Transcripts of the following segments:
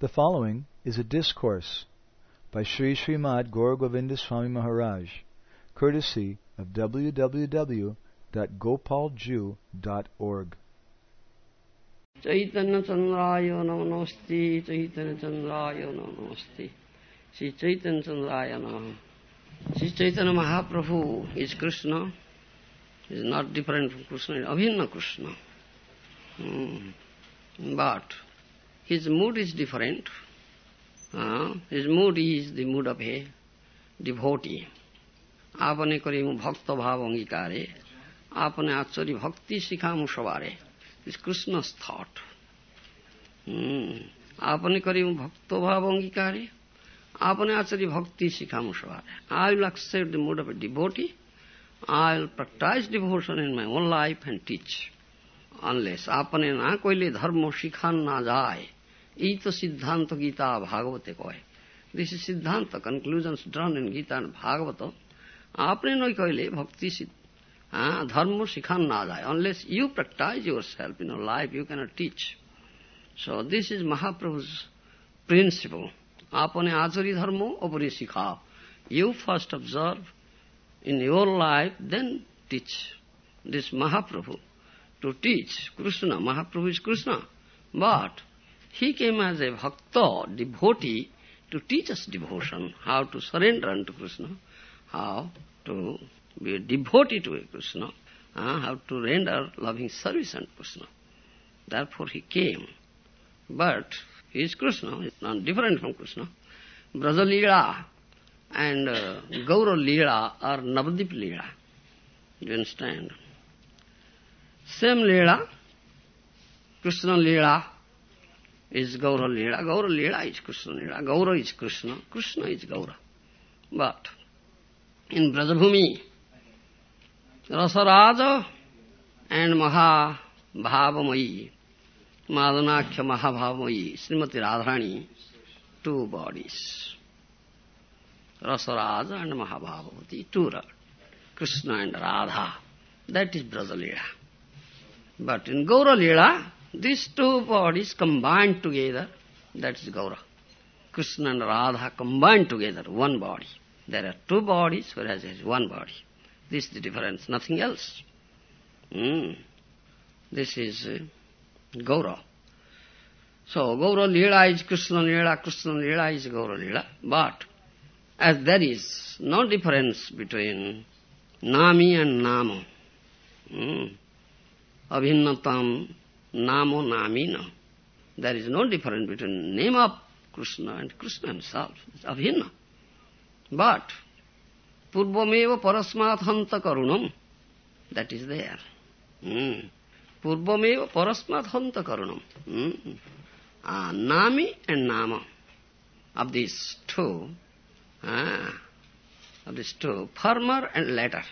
The following is a discourse by Sri Srimad Gauragovinda Swami Maharaj, courtesy of www.gopaljiu.org. Chaitanya Chandraya Namaste, Chaitanya Chandraya Namaste, Sri Chaitanya Chandraya Namaste. Sri Chaitanya Mahaprabhu is Krishna, is not different from Krishna, is Abhinna Krishna. Hmm. But his mood is different. Uh, his mood is the mood of a devotee. आपने करी मु भक्त भाव अंगीकारे आपने आचरी भक्ति सिखामु सवारे is Krishna's thought. Hmm. आपने करी मु भक्त भाव अंगीकारे आपने आचरी भक्ति सिखामु सवारे I will accept the mood of a devotee. I will practice devotion in my own life and teach. Unless आपने ना कोईले धर्म सिखान ना जाए यही तो सिद्धांत गीता भागवते कहे दिस इज सिद्धांत conclusions drawn in Gita and Bhagavat आपने नहीं कहले भक्ति हाँ धर्म सिखान ना जाए unless you practise yourself in life you can teach so this is महाप्रभुज principal आपने आचरी धर्म अपने सिखाओ you first observe in your life, then teach. This Mahaprabhu, to teach Krishna, Mahaprabhu is Krishna, but he came as a bhakta, devotee, to teach us devotion, how to surrender unto Krishna, how to be a devotee to Krishna, uh, how to render loving service unto Krishna. Therefore he came. But he is Krishna, he is not different from Krishna. Braja Leela, and uh, Gaura Leela or Navadip Leela. You understand? Same Leela, Krishna Leela is Gaura lila Gaura lila is Krishna lila Gaura is Krishna Krishna is Gaura but in Brajabhumi Rasaraja and Mahabhavamayi Madanakhya Mahabhavamayi Srimati Radharani two body Rasaraja and Mahabhavati two Krishna and Radha that is Braja lila but in Gaura lila these two bodies combined together, that is Gaura. Krishna and Radha combined together, one body. There are two bodies, whereas there is one body. This is the difference, nothing else. Mm. This is uh, Gaura. So Gaura Lila is Krishna Lila, Krishna Lila is Gaura. But as there is no difference between Nami and Nama. Hmm. Abhinnatam Namo Namina. There is no difference between name of Krishna and Krishna himself. It's Abhinna. But Purvameva Parasmat Hanta Karunam, that is there. Hmm. Purvameva Parasmat Hanta Karunam. Hmm. Ah, Nami and Nama. Of these two, Ah, of these two, former and latter,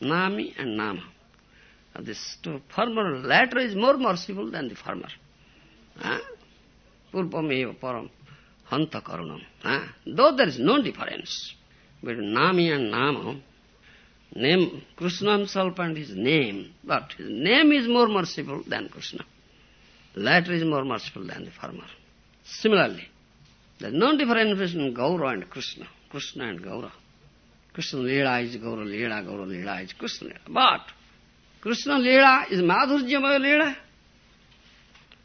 Nami and Nama. Two, former latter is more merciful than the former. Ah, Purvameva param hanta karunam. Though there is no difference between Nami and Nama, name Krishna himself and his name, but his name is more merciful than Krishna. Latter is more merciful than the former. Similarly, there is no difference between Gaura and Krishna, Krishna and Gaura. Krishna Leela is Gaura Leela, Gaura Leela is Krishna Leela. But Krishna Leela is Madhurjamaya Leela,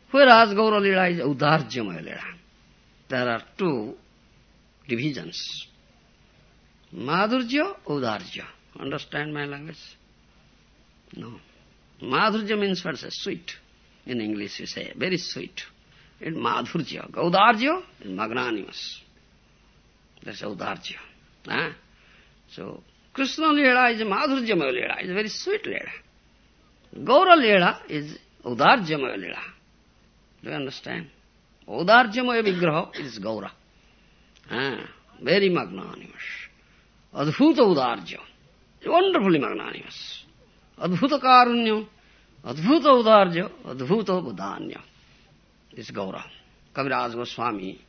whereas Gaura Leela is Udarjamaya Leela. There are two divisions. Madhurja, Udarja. Understand my language? No. Madhurja means what? Sweet. In English you say, very sweet. It's madhurja. Gaudarja is magnanimous. That's Gaudarja. Huh? So, Krishna Leela is madhurjamaya Leela, it's very sweet Leela. Gaura Leela is Udarjamaya Leela. Do you understand? Udarjamaya Vigraha is Gaura. Ah, very magnanimous. Adhuta Udarja. Wonderfully magnanimous. Adhuta Karunya. Adhuta Udarja. Adhuta Budanya is Gaura. Kaviraj Goswami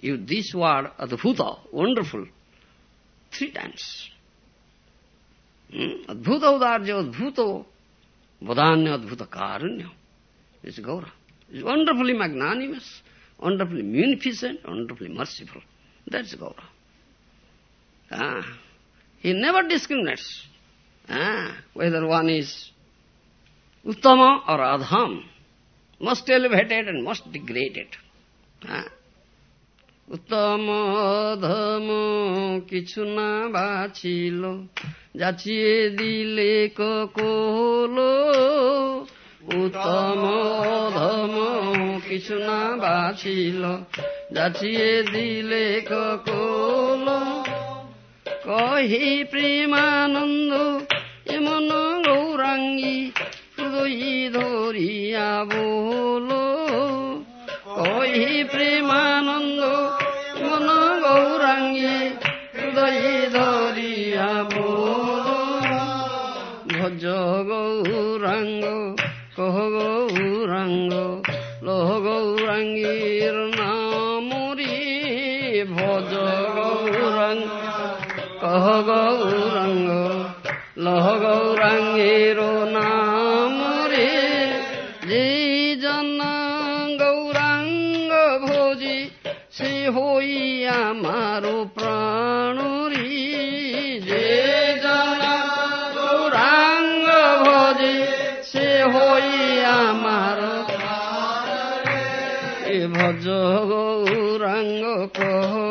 used this word Adbhuta, wonderful, three times. Hmm? Adbhuta Udarja, Adbhuta Bodhanya, Adbhuta Karunya is Gaura. Is wonderfully magnanimous, wonderfully munificent, wonderfully merciful. That's Gaura. Ah, he never discriminates ah, whether one is Uttama or Adham, most elevated and most degraded. Ah. উত্তম ধম কিছু না বাছিল। যাচিয়ে দিলে Cockle. উত্তম ধম কিছু না বাছিল। যাচিয়ে দিলে Cockle. কহি প্রেমানন্দ, এমন গৌরাঙ্গী হৃদয় ধরিয়া বল। কহি প্রেমানন্দ, মন গৌরাঙ্গী হৃদয় ধরিয়া ভজ গৌরাঙ্গ, কহ গৌরাঙ্গ, লহ গৌরাঙ্গীর নামরি ভজ গৌরাঙ্গ, কহ গৌরাঙ্গ, লহ গৌরাঙ্গীর গৌরাঙ্গ কহ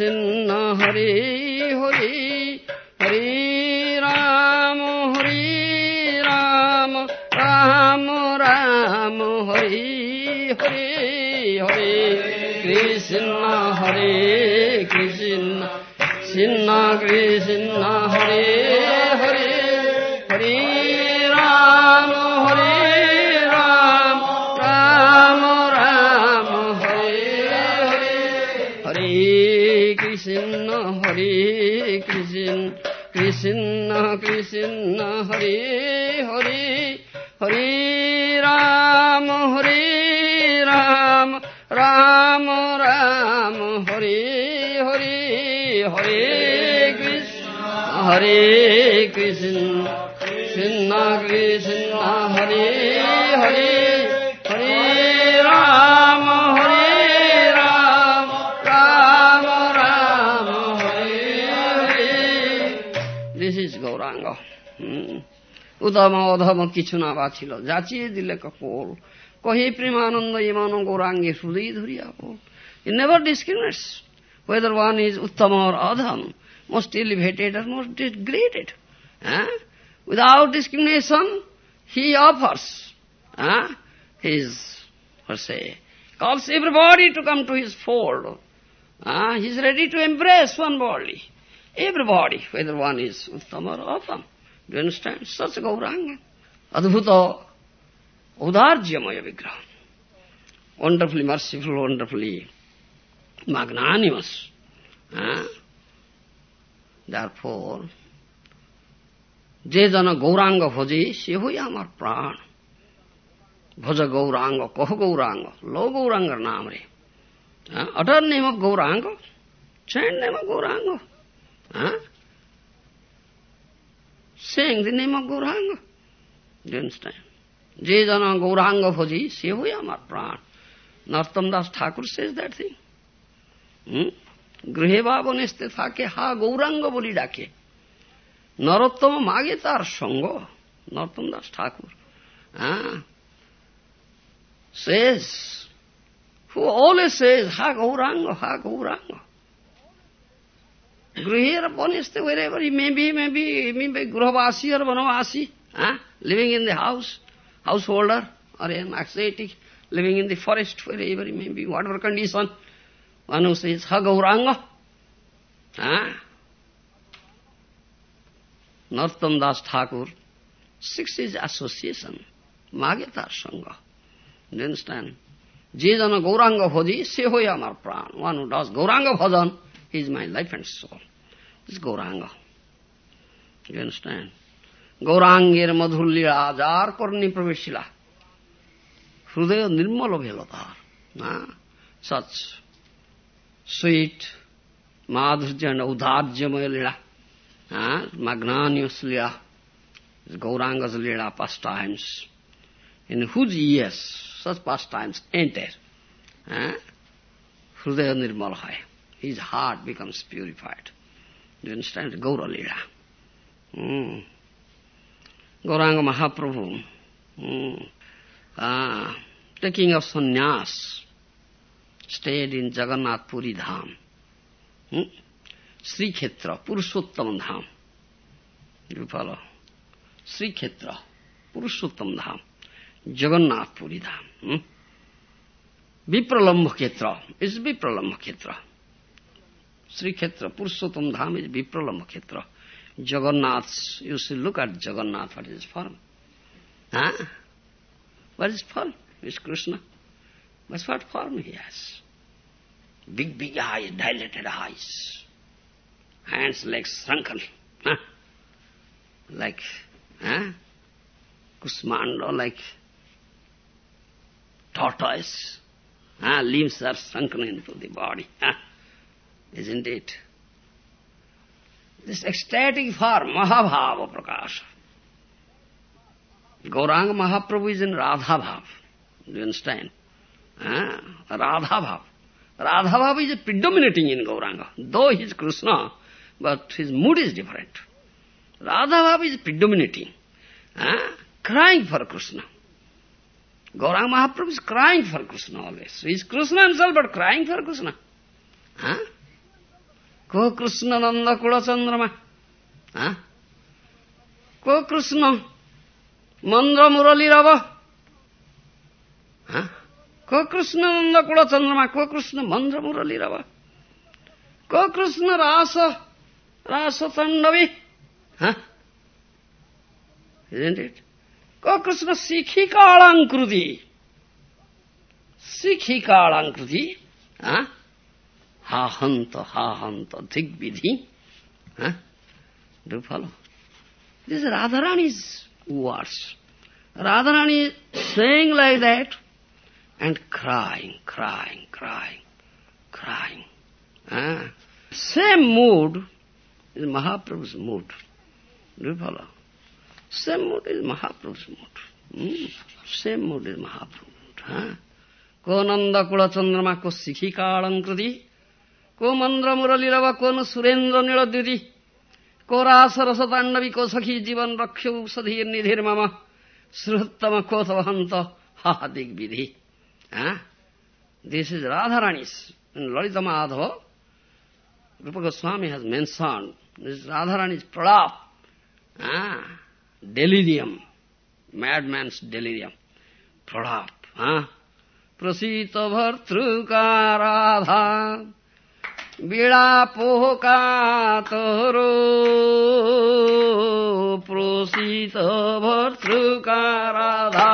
कृष्ण हरे Hare Krishna, Krishna Krishna, Hare Hare, Hare Rama, Hare Rama, Rama Rama, Hare Hare. This is Gauranga. Hmm. উদমা অধম কিছু না বাছিল যাচিয়ে দিলে কপল কহি প্রেমানন্দ ইমান গৌরাঙ্গে শুধুই ধরিয়া পল it never discriminates whether one is uttam or adham. Most elevated or most degraded. Eh? Without discrimination, he offers eh? his, what say, calls everybody to come to his fold. Eh? He is ready to embrace one body. Everybody, whether one is Uttama or Adham. Do you understand? Such Gauranga. Adbhuta Udarjyamaya Vigraha. Wonderfully merciful, wonderfully magnanimous. Uh, therefore, যে জন গৌরাঙ্গ ভজে সে হই আমার প্রাণ ভজ গৌরাঙ্গ কহ গৌরাঙ্গ লো গৌরাঙ্গর নাম রে utter name of Gauranga chant name of Gauranga. Huh? Saying the name of Gauranga. Do you understand? যে জন গৌরাঙ্গ ভজি সে হই আমার প্রাণ নর্তম দাস ঠাকুর says that thing. গৃহে বা বনেস্তে থাকে হা গৌরাঙ্গ বলি ডাকে নরোত্তম মাগে তার সঙ্গ নরোত্তম দাস ঠাকুর says, who always says, ha gauranga, ha gauranga. Grihe or boneste, wherever he may be, maybe, he may be Gruhavasi or Vanavasi, huh? living in the house, householder, or an ascetic, living in the forest, wherever he may be, whatever condition. manusia Gauranga হ্যাঁ Narottam Das Thakur six is association মাগে তার সঙ্গ understand যে যেন গৌরাঙ্গ ভজি সে হই আমার প্রাণ one who does Gauranga bhajan is my life and soul is Gauranga understand গৌরাঙ্গের মধুর লীলা যার কর্ণী প্রবেশিলা হৃদয় নির্মল ভেলতার না সচ sweet madhurya and audharjamaya lila, uh, magnanimous lila, Gauranga's lila pastimes, in whose ears such pastimes enter. Uh, Hridaya nirmal hai. His heart becomes purified. Do you understand? Gaura lila. Mm. Gauranga Mahaprabhu, mm. ah, taking of sannyas, stayed in Jagannath Puri Dham. Hmm? Sri Khetra, Purushottam Dham. You follow? Sri Khetra, Purushottam Dham. Jagannath Puri Dham. Hmm? Vipralambha Khetra is Vipralambha Khetra. Sri Khetra, Purushottam Dham is Vipralambha Khetra. Jagannath, you see, look at Jagannath, what is his form? Huh? What is form? Is Krishna. But what form he has? Big, big eyes, dilated eyes. Hands, legs shrunken. Huh? Like, huh? Kusmanda, like tortoise. Huh? Limbs are shrunken into the body. Huh? Isn't it? This ecstatic form, Mahabhava Prakasha. Gauranga Mahaprabhu is in Radha Bhav. Do you understand? Ah, Radha Bhav. Radha Bhav is predominating in Gauranga. Though he is Krishna, but his mood is different. Radha Bhav is predominating. Ah, crying for Krishna. Gauranga Mahaprabhu is crying for Krishna always. He is Krishna himself, but crying for Krishna. Ah? Ko Krishna Nanda Kula Chandrama. Ah? Ko Krishna Mandra Murali Rava. को कृष्ण नंद कुल चंद्रमा को कृष्ण मंद्र मुरली रवा को कृष्ण रास रास तंडवी Isn't it? Ko Krishna Sikhika Alankruti. Sikhika Alankruti. Huh? Ha hanta, ha hanta, digvidhi. Huh? Do you follow? This is Radharani's words. Radharani saying like that and crying, crying, crying, crying. Ah. Same mood is Mahaprabhu's mood. Do you follow? Same mood is Mahaprabhu's mood. Hmm? Same mood is Mahaprabhu's mood. Huh? Ko nanda kula chandrama ko sikhi kalankriti, ko mandra muralirava ko no surendra niladiri, ko rasa rasa tandavi ko sakhi jivan rakshu sadhir nidhir mama, sruttama ko tavahanta ha digvidhi. Huh? This is Radharani's. In Lalita Madhava, Rupa Goswami has mentioned this is Radharani's pradap. Ah, delirium, madman's delirium. Pradap. Huh? Prasita bhartruka radha বিড়াপোকাতরো Prasit ভর্তৃকারাধা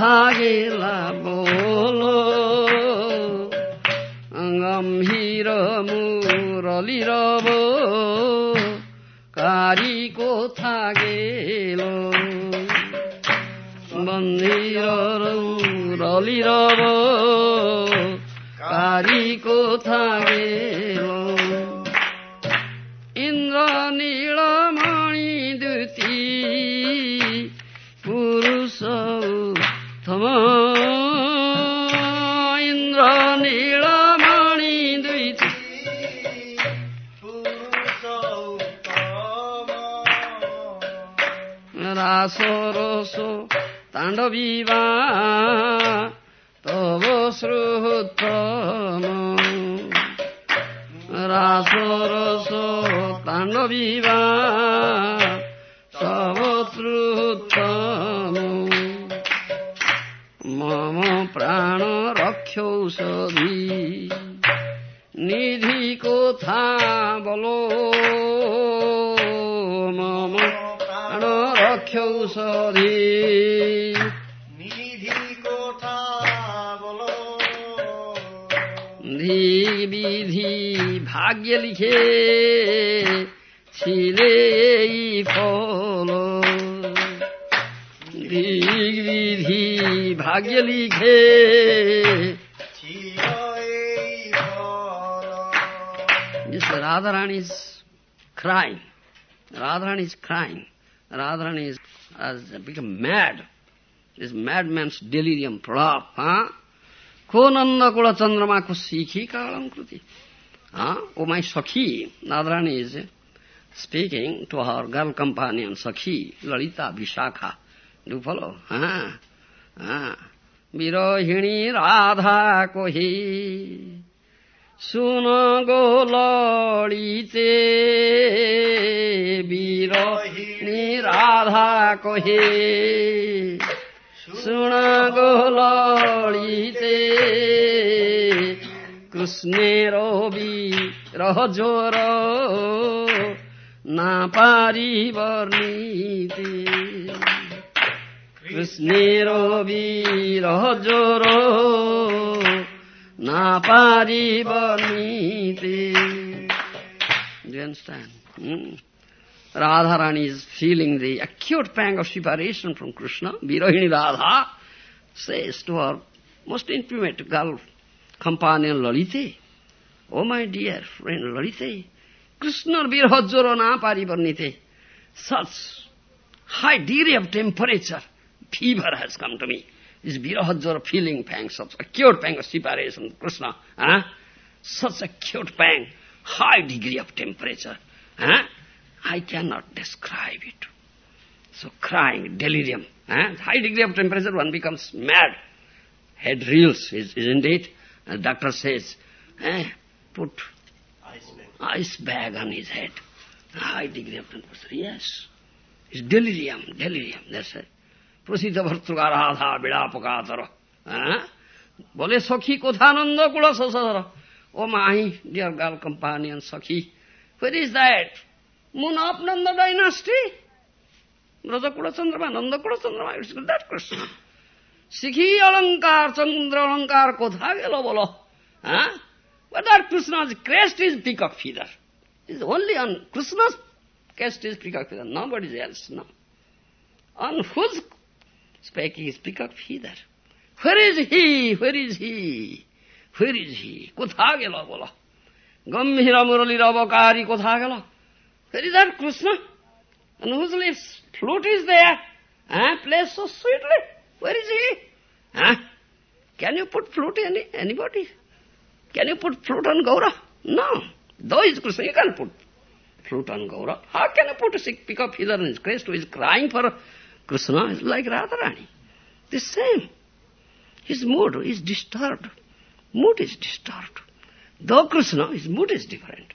থাকিলা বলো। গম্ভীর মুরলীর কারি কোথা গেল? বন্দির রলির কারি কোথা গেল? তাণ্ডবীবা তব শ্রুতম রাসরস তাণ্ডবীবা ভাগ্য লিখে ছিলে এই ফল দিক বিধি ভাগ্য লিখে ছিল এই ফল This Radharani is crying. Radharani is crying. Radharani is, has become mad. This madman's delirium, pralap, huh? Ko nanda kula chandrama ko sikhi kalam kruti. Huh? Oh my Sakhi, Radharani is speaking to her girl companion, Sakhi, Lalita Vishakha. Do you follow? Huh? Huh? বিরহিণী Radha কহি শুন গো লড়িতে বিরহিণী রাধা কহে শুন গো লড়িতে কৃষ্ণের বিরহ জোর না পারি বর্ণিতে কৃষ্ণের বিরহ জোর না পারিব নিতে Do you understand? Hmm? Radharani is feeling the acute pang of separation from Krishna. Virahini Radha says to her most intimate girl companion Lalite, Oh my dear friend Lalite, Krishna virahajjoro na paribarnite. Such high degree of temperature, fever has come to me. This virahajjara feeling pang, such acute pang of separation, Krishna. Huh? Such acute pang, high degree of temperature. Huh? I cannot describe it. So crying, delirium. Huh? High degree of temperature, one becomes mad. Head reels, isn't it? And doctor says, eh, put ice bag. ice bag on his head. High degree of temperature, yes. It's delirium, delirium, that's it. প্রসিদ্ধ ভর্তৃকা রাধা বিড়াপকাতর বলে সখী কোথানন্দ কুল সসর ও my dear girl companion sakhi Where is that? Moon of Nanda dynasty? Braja Kula Chandrama, Nanda Kula Chandrama, it's that Krishna. Sikhi Alankar, Chandra Alankar, kotha gelo bolo? Huh? But that Krishna's crest is peacock feather. It's only on Krishna's crest is peacock feather, nobody else, no. On whose spec is peacock feather? Where is he? Where is he? Where is he? কোথা গেল বলো গম্ভীর মুরলীর অবকারী কোথা গেল Where is that Krishna? And whose lips? Flute is there. Huh? Plays so sweetly. Where is he? Huh? Can you put flute any anybody? Can you put flute on Gaura? No. Though is Krishna, you can't put flute on Gaura. How can you put a sick pick up in his crest who is crying for Krishna? It's like Radharani. The same. His mood is disturbed. Mood is disturbed. Though Krishna, his mood is different.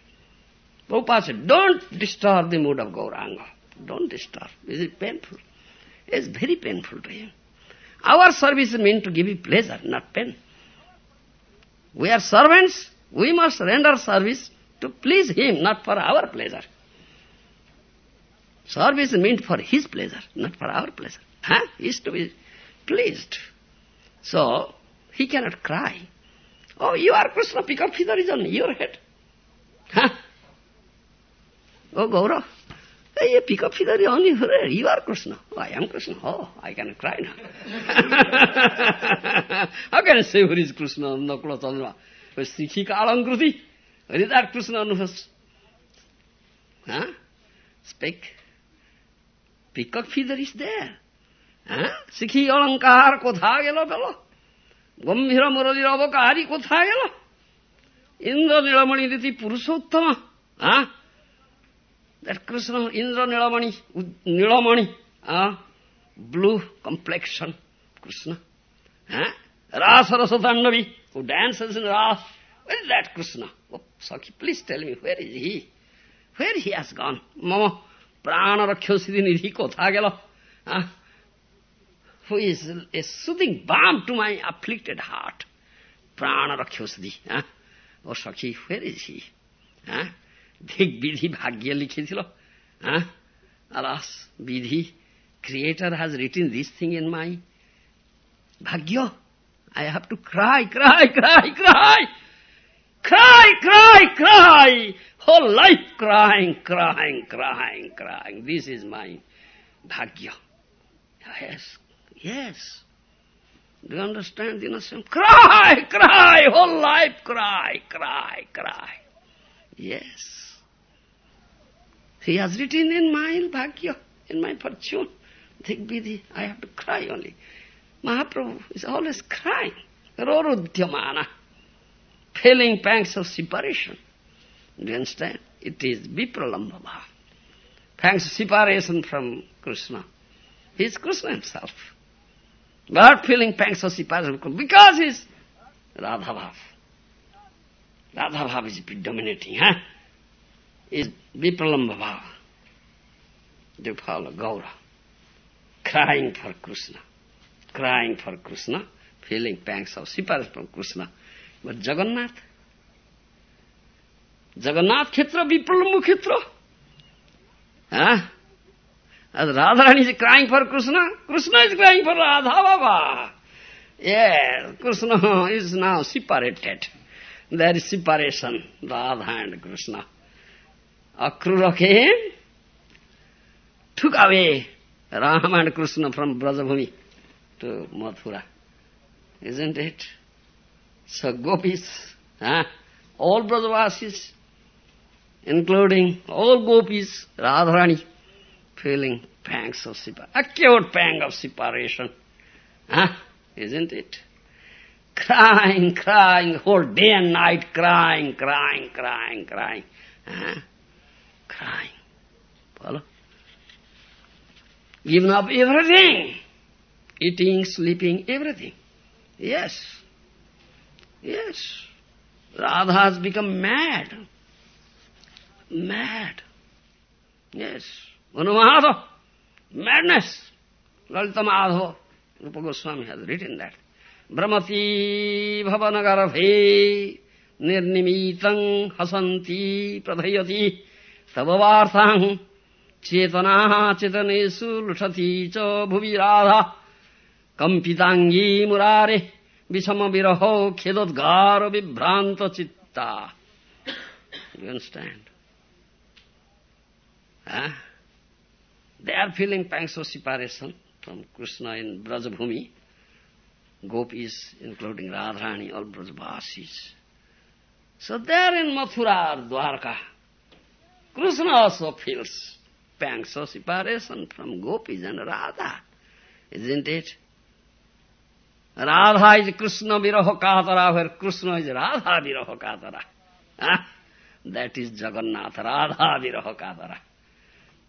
Prabhupada said, don't disturb the mood of Gauranga. Don't disturb. Is it painful? It's very painful to him. Our service is meant to give you pleasure, not pain. We are servants. We must render service to please him, not for our pleasure. Service meant for his pleasure, not for our pleasure. Huh? He is to be pleased. So, he cannot cry. Oh, you are Krishna, pick up feather is on your head. Huh? Oh, Gaurav, a peacock feather यो अनि are you Krishna I am Krishna हो I can cry न I can say who is Krishna Nakul चन्द्र सिखीको अलङ्कृति हरिदार Krishna अनुहोस् speck peacock feather is there सिखी अलङ्कारको थाहा गेलो बेलो गम्भीर मुरली अवकारीको थाहा गेलो इन्द्र निलमणि दिदी पुरुषोत्तम हा That Krishna, Indra Nilamani, Nilamani, ah, blue complexion, Krishna. Huh? Rasa Rasatandavi, who dances in Ras. Where is that Krishna? Oh, Sakhi, please tell me, where is he? Where he has gone? Mama, prana rakhyo siddhi nidhi kotha gelo. Huh? Who is a soothing balm to my afflicted heart. Prana rakhyo siddhi. Huh? Oh, Sakhi, where is he? Huh? দিক বিধি ভাগ্যে লিখেছিল হ্যাঁ alas vidhi creator has written this thing in my bhagya i have to cry cry cry cry cry cry cry whole life crying crying crying crying this is my bhagya yes yes do you understand the innocent cry cry whole life cry cry cry yes he has written in my bhagya, in my fortune. Digvidhi, I have to cry only. Mahaprabhu is always crying. Rorudyamana. Feeling pangs of separation. Do you understand? It is vipralambhava. Pangs of separation from Krishna. He is Krishna himself. But feeling pangs of separation because he is Radhabhav. Radhabhav is predominating, huh? Is Vipralamba Bhava. They follow Gaura. Crying for Krishna. Crying for Krishna, feeling pangs of separation from Krishna. But Jagannath, Jagannath Khetra, Vipralamba Khetra. Huh? As Radharani is crying for Krishna, Krishna is crying for Radha Baba. Yes, Krishna is now separated. There is separation, Radha and Krishna. Akrura came, took away Ram and Krishna from Brajabhumi to Mathura. Isn't it? So gopis, huh? all Brajavasis, including all gopis, Radharani, feeling pangs of separation, acute pang of separation. Huh? Isn't it? Crying, crying, whole day and night crying, crying, crying, crying. Huh? Crying. Follow? Given up everything. Eating, sleeping, everything. Yes. Yes. Radha has become mad. Mad. Yes. Anumahata. Madness. Lalita. Rupa Goswami has written that. Brahmati bhavanagarbhe nirnimitam hasanti pradhayati तववार्थाम् चेतनाः चेतनेषु लुठती च भुवि राधा। कंपितांगी मुरारे, विषम विषमविरहो खेदोदार विभ्रांत चित्ता। Understand they are feeling pangs of separation from Krishna in Brajabhumi gopis including Radharani all Brajabasis so they are in Mathura Dwarka Krishna also feels pangs of separation from gopis and Radha, isn't it? Radha is Krishna viraha katara, where Krishna is Radha viraha katara. Huh? Ah, that is Jagannath, Radha viraha katara.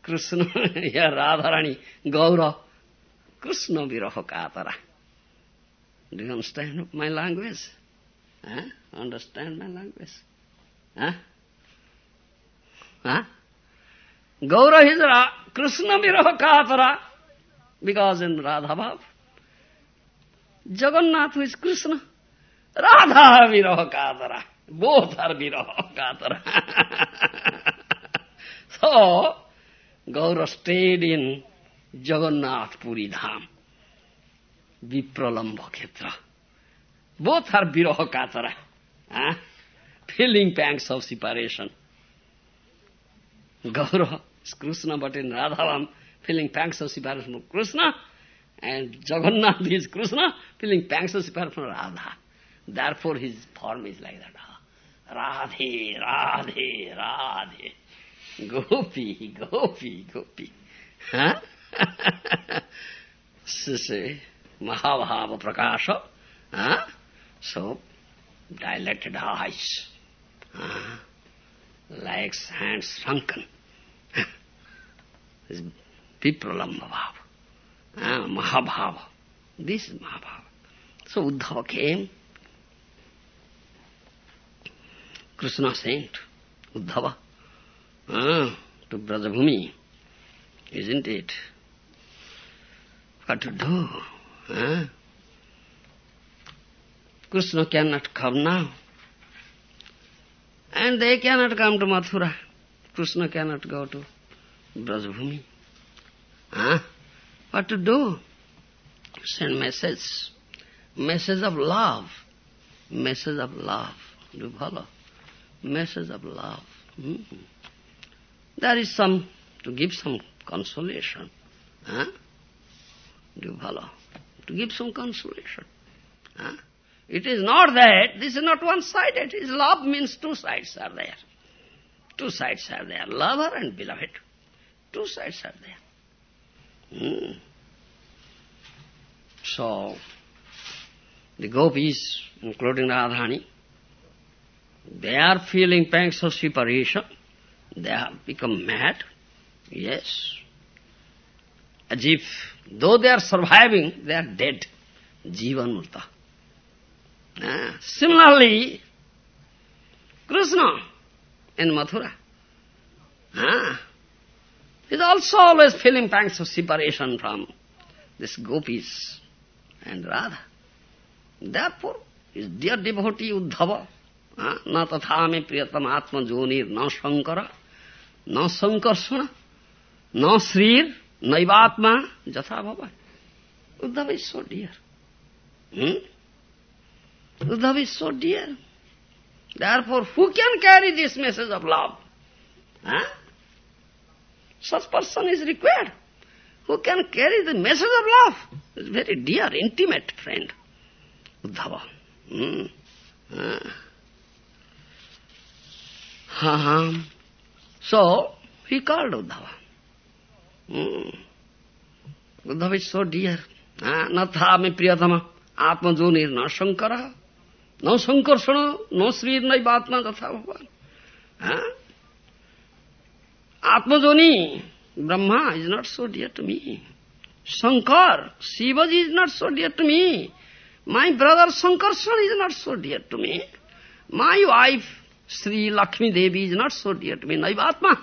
Krishna, here Radharani, Gaura, Krishna viraha katara. Do you understand my language? Huh? Understand my language? Huh? Gaura is Ra Krishna viraha katara, because in Radha Bhav. Jagannath is Krishna, Radha viraha katara. Both are viraha katara. so, Gaura stayed in Jagannath Puri Dham, Vipralamba Khetra. Both are viraha katara. Huh? Feeling pangs of separation. Gaura is Krishna, but in Radhavam, feeling pangs of separation from Krishna, and Jagannath is Krishna, feeling pangs of separation from Radha. Therefore his form is like that. Radhe, Radhe, Radhe. Gopi, Gopi, Gopi. Huh? say, Mahabhava Prakasha. Huh? So, dilated eyes. Huh? Legs, hands shrunken. Is Vipralamba Bhava. Ah, Mahabhava. This is Mahabhava. So Uddhava came. Krishna sent Uddhava ah, to Brajabhumi, isn't it? What to do? Ah? Krishna cannot come now. And they cannot come to Mathura. Krishna cannot go to Brajabhumi. Huh? What to do? Send message. Message of love. Message of love. Do follow? Message of love. Hmm. There is some, to give some consolation. Huh? Do follow? To give some consolation. Huh? It is not that, this is not one-sided. Love means two sides are there. Two sides are there, lover and beloved. Two sides are there. Hmm. So, the gopis, including Radharani, they are feeling pangs of separation. They have become mad. Yes. As if, though they are surviving, they are dead. Jivan Murta. Ah, similarly, Krishna in Mathura ah, is also always feeling pangs of separation from this gopis and Radha. Therefore, his dear devotee Uddhava, ah, na tatha me priyatam atma jonir na shankara, na sankarsana, na srir, naivatma, jatha bhava. Uddhava is so dear. Hmm? Love is so dear. Therefore, who can carry this message of love? Huh? Such person is required. Who can carry the message of love? It's very dear, intimate friend. Uddhava. Hmm. Uh. Uh-huh. So, he called Uddhava. Hmm. Uddhava is so dear. Ah, Natha me priyatama. Atmajonir na shankara. No sankarsana, no srir naivatma tatha bhavan. Huh? Atmajoni, Brahma is not so dear to me. Shankar, Shivaji is not so dear to me. My brother Sankarsana is not so dear to me. My wife, Sri Lakshmi Devi is not so dear to me. Naivatma,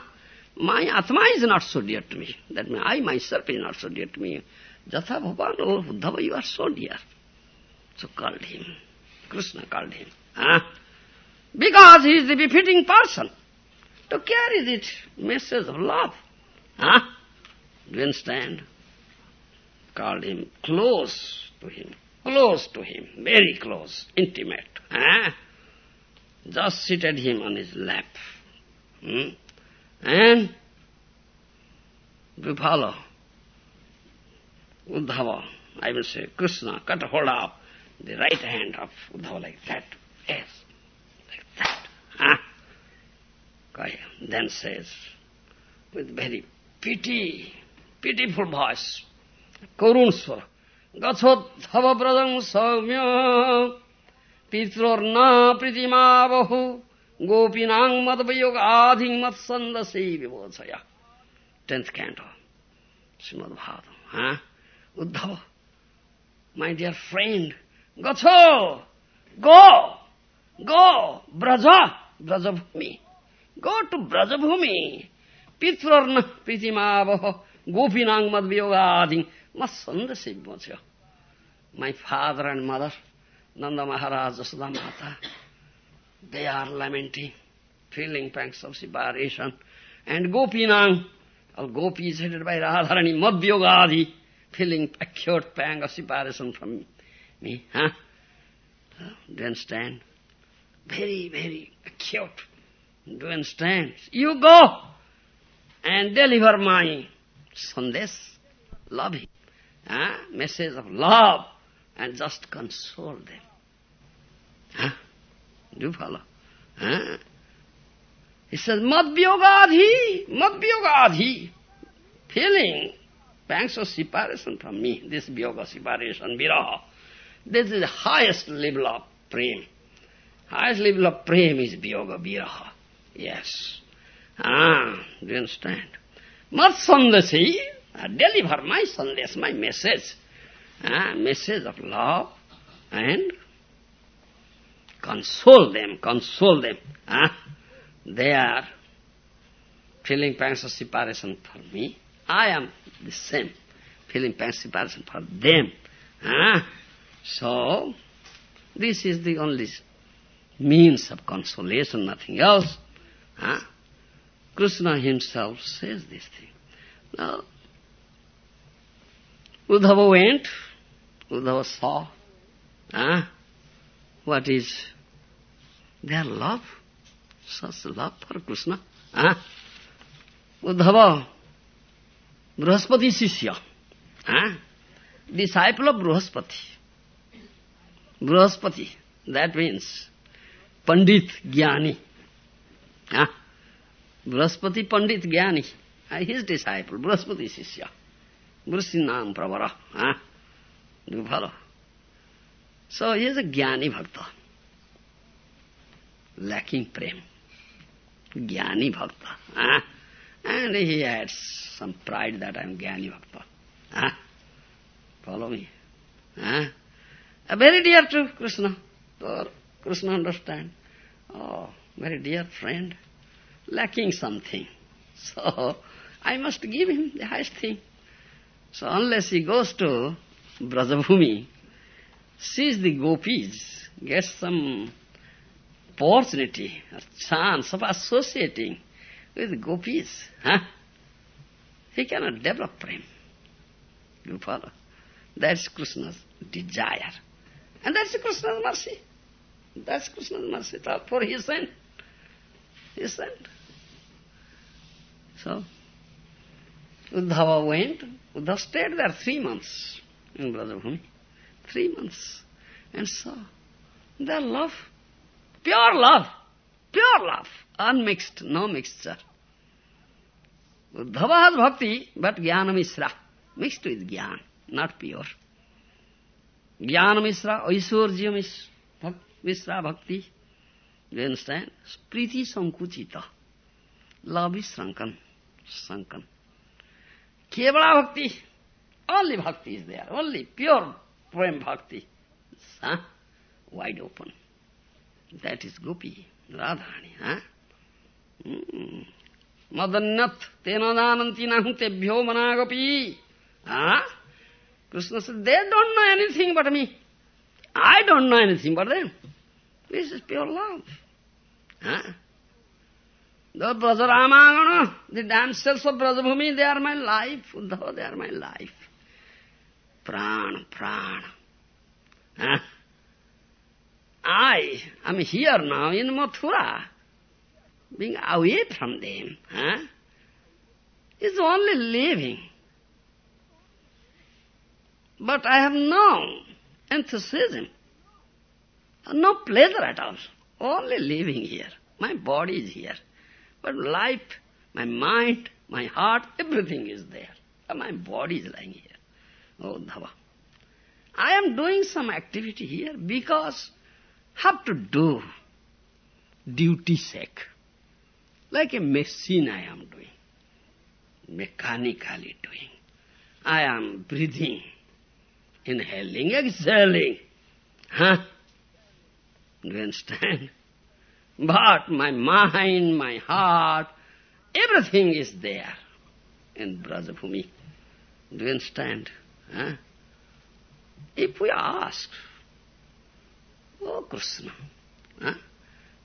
my Atma is not so dear to me. That means I myself is not so dear to me. Jatha Bhavan, oh Uddhava, you are so dear. So called him. Krishna called him. Huh? Because he is the befitting person to carry this message of love. Huh? Do you understand? Called him close to him. Close to him. Very close. Intimate. Huh? Just seated him on his lap. Hmm? And follow. Uddhava, I will say, Krishna, cut hold of the right hand of Uddhava like that. Yes, like that. Huh? Then says, with very pity, pitiful voice, Karun Swara, Gachodhava Pradam Saumya Pitrorna Pritimavahu Gopinang Madhvayoga Adhing Matsandasi Vibodhaya. Tenth canto, Srimad Bhagavatam. Huh? Uddhava, my dear friend, Gacho, go, go, Braja, Brajabhumi. Go to Brajabhumi. Pitrarna Pritimavaha Gopinang Madhvyogading Masandasibhachya. My father and mother, Nanda Maharaj, Jasudha Mata, they are lamenting, feeling pangs of separation. And Gopinang, all gopis headed by Radharani, Madhyogadi, feeling acute pang of separation from me. Huh? Do you understand? Very, very acute. You understand? You go and deliver my sandesh, love him. Huh? Message of love and just console them. Huh? Do you follow? Huh? He says, Madhyogadhi, Madhyogadhi, feeling pangs of separation from me, this yoga separation, viraha. This is the highest level of prem. Highest level of prem is yoga viraha. Yes. Ah, do you understand? Matsandasi, uh, deliver my sandesh, my message, uh, message of love and console them, console them. Ah, they are feeling pangs of separation for me. I am the same, feeling pangs of separation for them. Ah, so, this is the only means of consolation, nothing else. Uh, Krishna himself says this thing. Now, Uddhava went, Uddhava saw ah, what is their love, such love for Krishna. Ah, Uddhava, Brahaspati Sishya, ah, disciple of Brahaspati. Brahaspati, that means Pandit Jnani. Ah, Brahaspati Pandit Jnani, ah, his disciple, Brahaspati Sishya. Brusinam Pravara. Ah, do you follow? So he is a Jnani Bhakta, lacking prem. Jnani Bhakta. Ah, and he had some pride that I am Jnani Bhakta. Ah, follow me. Ah, very dear to Krishna. So Krishna understand. Oh, very dear friend, lacking something. So I must give him the highest thing. So unless he goes to Brajabhumi, sees the gopis, gets some opportunity, a chance of associating with gopis, huh? he cannot develop prem. You follow? That's Krishna's desire. And that's Krishna's mercy. That's Krishna's mercy. For his sent. He sent. So, Uddhava went. Uddhava stayed there three months in Brajabhumi. Three months. And saw their love, pure love, pure love, unmixed, no mixture. Uddhava has bhakti, but jnana misra, mixed with jnana, not pure. Jnana misra, aishwarya misra bhakti. Do you understand? Priti sankuchita. Love is shrunken, sunken. Kevala bhakti, only bhakti is there, only pure prem bhakti. Huh? Wide open. That is Gopi, Radhani. Huh? Mm. Madanyat tena dananti nahum tebhyo managopi. Huh? Krishna said, they don't know anything but me. I don't know anything but them. This is pure love. Huh? The Brajaramangana, the dancers of Brajabhumi, they are my life. Uddhava, they are my life. Prana, prana. Huh? I am here now in Mathura, being away from them. Huh? It's only living. But I have no enthusiasm, no pleasure at all, only living here. My body is here. But life, my mind, my heart, everything is there. My body is lying here. Oh, Dhava. I am doing some activity here because have to do duty sake. Like a machine I am doing, mechanically doing. I am breathing, inhaling, exhaling. Huh? You understand? But my mind, my heart, everything is there in Brajabhumi. Do you understand? Huh? If we ask, Oh Krishna, huh?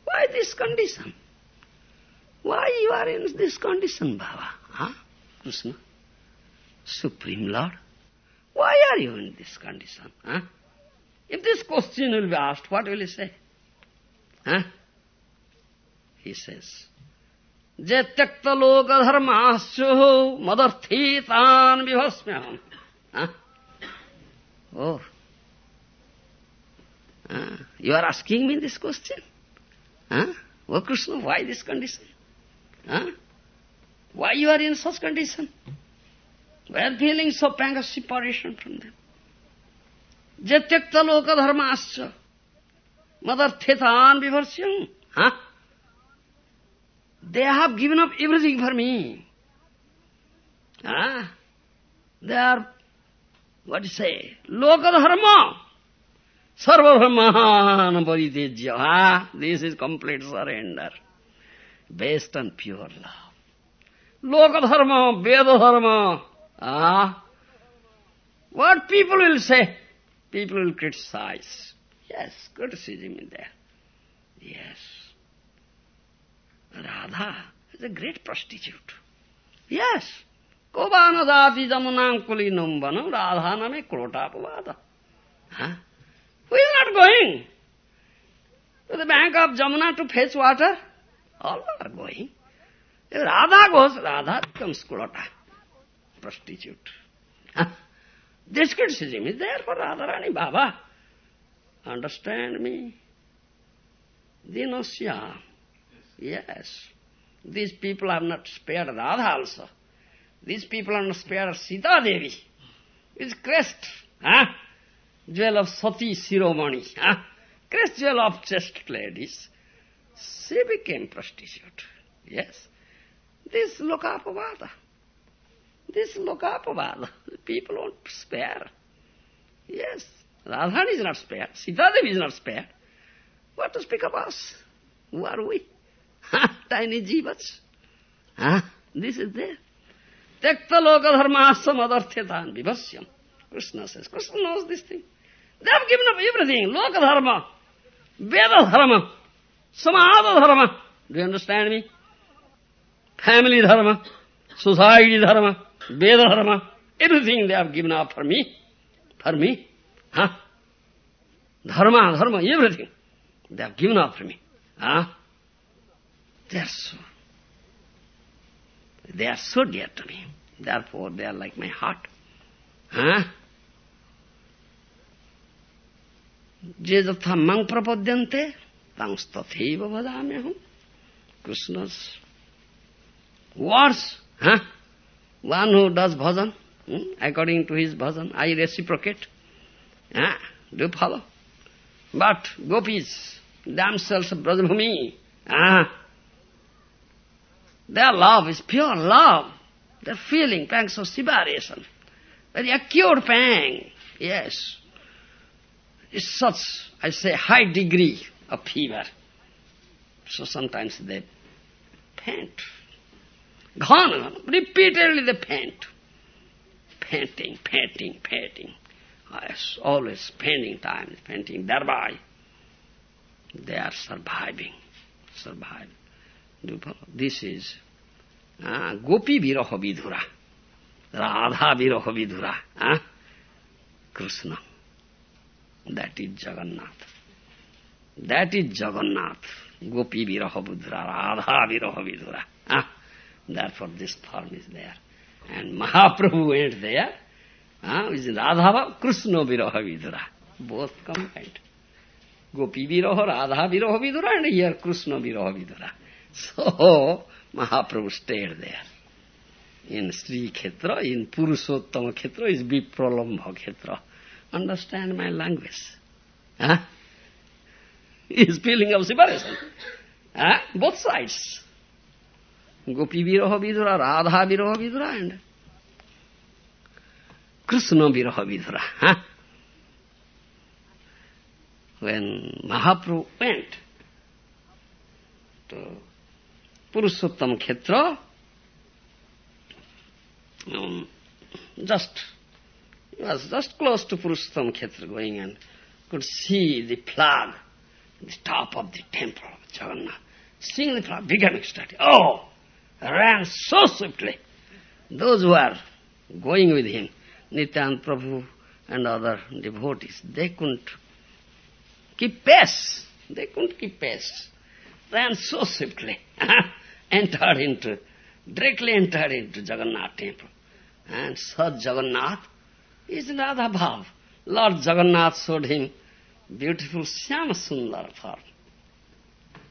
why this condition? Why you are in this condition, Baba? Huh? Krishna, Supreme Lord, why are you in this condition? Huh? If this question will be asked, what will you say? Huh? He says, Je tyakta loka dharmasyo madarthi tan vivasmyam. Huh? Oh. Uh, you are asking me this question? Huh? Oh Krishna, why this condition? Huh? Why you are in such condition? We are feeling so pang of separation from them. Jatyakta loka dharmasya madarthetan vivarsyam. Huh? They have given up everything for me. Ah, They are, what you say, lokadharma. Sarvabhrahmana paritejya. Ah, this is complete surrender. Based on pure love. Lokadharma, Vedadharma. Ah, what people will say? People will criticize. Yes, criticism is there. Yes. Radha is a great prostitute. Yes. Kobanadati jamunam Radha name krotapavada. Huh? Who is not going to the bank of Jamuna to fetch water? All are going. If Radha goes, Radha becomes Klota, prostitute. Huh? This criticism is there for Radharani Baba. Understand me? Dinasya. Yes. These people have not spared Radha also. These people have not spared Sita Devi. It's crest. Huh? Jewel of Sati Siromani. Huh? Crest jewel of chest ladies. She became prostitute. Yes. This Lokapavada. This Lokapavada. People won't spare. Yes. Radharani is not spared. Sita Devi is not spared. What to speak of us? Who are we? Tiny jivas. Huh? This is there. Tekta loka dharmasam adarthyatan vivasyam. Krishna says. Krishna knows this thing. They have given up everything. Loka dharma, Veda dharma, Samada dharma. Do you understand me? Family dharma, society dharma, Veda dharma, everything they have given up for me. For me. Huh? Dharma, dharma, everything. They have given up for me. Huh? They are so, they are so dear to me. Therefore, they are like my heart. Huh? जे यथा मंग प्रपद्यन्ते तंस तथैव वदाम्यहम् Krishna's words, huh? One who does bhajan, hmm? according to his bhajan, I reciprocate. Huh? Do you follow? But gopis, damsels of Brajabhumi, ah, their love is pure love. Their feeling, pangs of separation. Very acute pang, yes. It's such, I say, high degree of fever. So sometimes they paint. Gone, repeatedly they paint. Painting, painting, painting. Yes, always spending time, painting thereby. They are surviving, surviving. This is uh, Gopi Viraha Vidhura, Radha Viraha Vidhura, uh, Krishna. That is Jagannath. That is Jagannath. Gopi Viraha Vidhura, Radha Viraha Vidhura. Uh, therefore this form is there. And Mahaprabhu went there, हाँ, राधा कृष्ण विरह Vidura. Both combined गोपी विरह राधा विरह Vidura and here Krishna viraha vidura. So Mahaprabhu stayed there in Shri Kshetra in Purushottam kshetra is vipralambha kshetra. Understand my language is feeling of separation both sides gopi viraha vidura, Radha viraha vidura and Krishna Viraha Vidura. When Mahaprabhu went to Purushottam Khetra, um, just, was just close to Purushottam Khetra going and could see the flag, the top of the temple of Jagannath. Seeing the flag, became ecstatic. Oh! Ran so swiftly. Those who are going with him, Nityan Prabhu and other devotees, they couldn't keep pace. They couldn't keep pace. Ran so swiftly. entered into, directly entered into Jagannath temple. And saw Jagannath is Radha Bhav. Lord Jagannath showed him beautiful Syama Sundar form.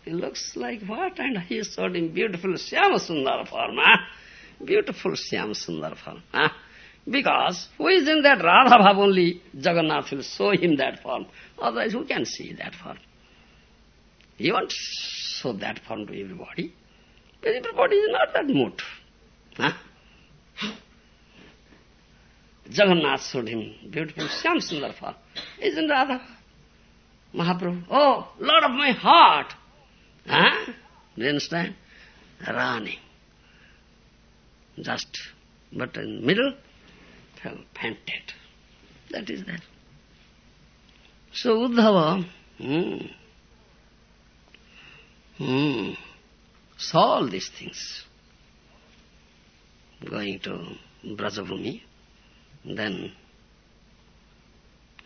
He looks like what? And he showed him beautiful Syama Sundar form. Huh? Beautiful Syama Sundar form. Huh? Because who is in that Radha Bhav only, Jagannath will show him that form. Otherwise who can see that form? He won't show that form to everybody. But everybody is not that mood. Huh? Jagannath showed him beautiful Shyam Sundar form. Isn't Radha? Mahaprabhu, oh, Lord of my heart. Huh? Do you understand? Running. Just, but in middle, panted. That is that. So Uddhava, hmm, hmm, saw all these things. Going to Brajabhumi, then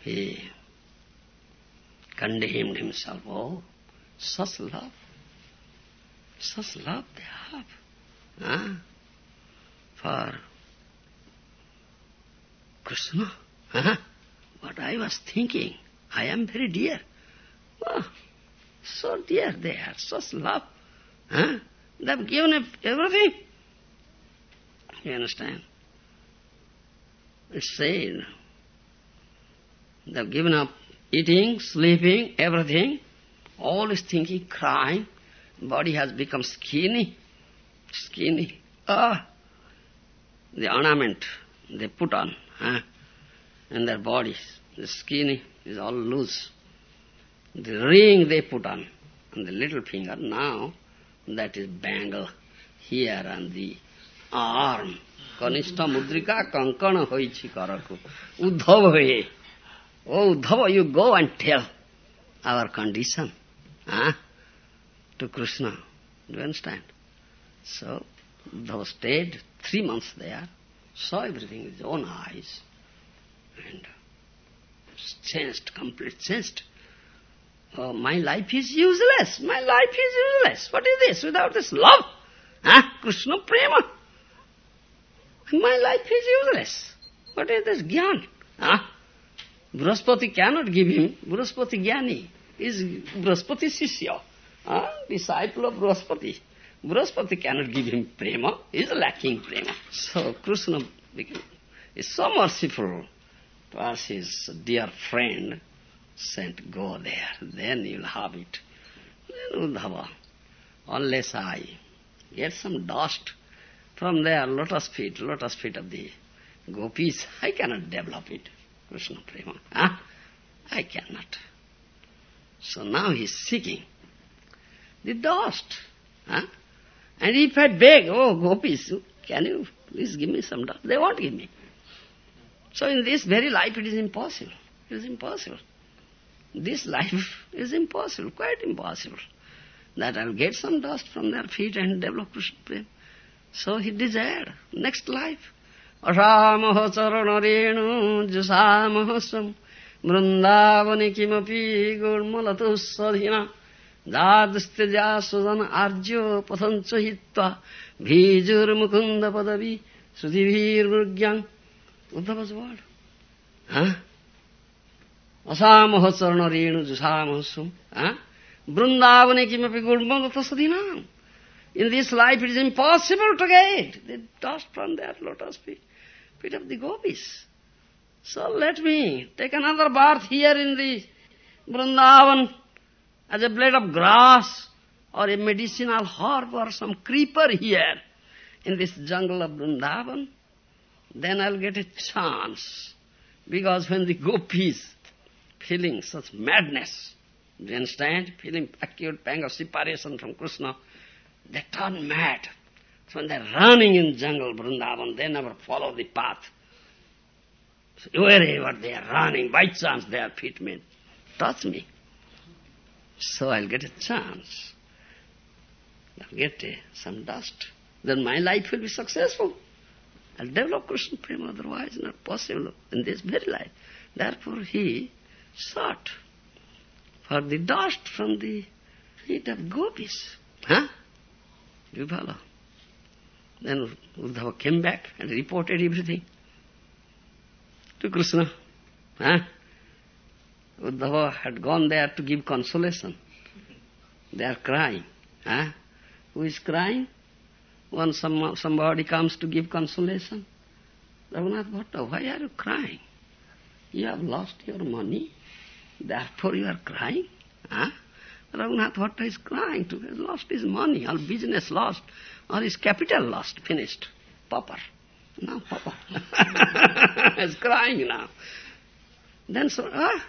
he condemned himself. Oh, such love, such love they have. Huh? For Krishna. Huh? What I was thinking, I am very dear. Oh, so dear they are, such love. Huh? They have given up everything. You understand? It's said, they have given up eating, sleeping, everything. All is thinking, crying. Body has become skinny. Skinny. Ah! The ornament they put on in their bodies, the skin is all loose. The ring they put on, on the little finger, now that is bangle here on the arm. Kanishta mudrika kankana hoichi karaku. Uddhava hoye. Oh, Uddhava, you go and tell our condition huh, to Krishna. Do you understand? So, Uddhava stayed three months there, saw everything with his own eyes, and changed, complete changed. Oh, my life is useless. My life is useless. What is this without this love? Huh? Krishna prema. My life is useless. What is this jnana? Huh? Brahaspati cannot give him. Brahaspati jnani is Brahaspati Sishya, huh? disciple of Brahaspati. Brahaspati cannot give him prema. He is lacking prema. So Krishna is so merciful towards his dear friend, sent, go there, then you'll have it. Then Uddhava, unless I get some dust from their lotus feet, lotus feet of the gopis, I cannot develop it. Krishna Prema. Huh? I cannot. So now he's seeking the dust. Huh? And if I beg, oh gopis, can you please give me some dust? They won't give me. So in this very life it is impossible. It is impossible. This life is impossible, quite impossible. That I'll get some dust from their feet and develop Krishna Prema. So he desired next life. Asamaha charanarenu jusamahasam vrindavani kimapi gurmalatu sadhina arjyo pathancha hitva bhijur mukunda padavi sudhivir vrgyang Uddhava's word. Huh? Vrindavani kimapi gurmalatu sadhina in this life it is impossible to get the dust from their lotus feet, feet of the gopis. So let me take another bath here in the Vrindavan as a blade of grass or a medicinal herb or some creeper here in this jungle of Vrindavan. Then I'll get a chance. Because when the gopis feeling such madness, do you understand? Feeling acute pang of separation from Krishna, they turn mad. So when they're running in jungle, Vrindavan, they never follow the path. So wherever they are running, by chance their feet may touch me. So I'll get a chance. I'll get uh, some dust. Then my life will be successful. I'll develop Krishna Prema, otherwise not possible in this very life. Therefore he sought for the dust from the feet of gopis. Huh? You follow? Then Uddhava came back and reported everything to Krishna. Huh? Uddhava had gone there to give consolation. They are crying. Huh? Who is crying? When some, somebody comes to give consolation. Raghunath Bhatta, why are you crying? You have lost your money, therefore you are crying. Huh? Raghunath Bhatta is crying too. he has lost his money, all business lost, all his capital lost, finished, pauper. No, Papa. is crying now. Then, so, ah,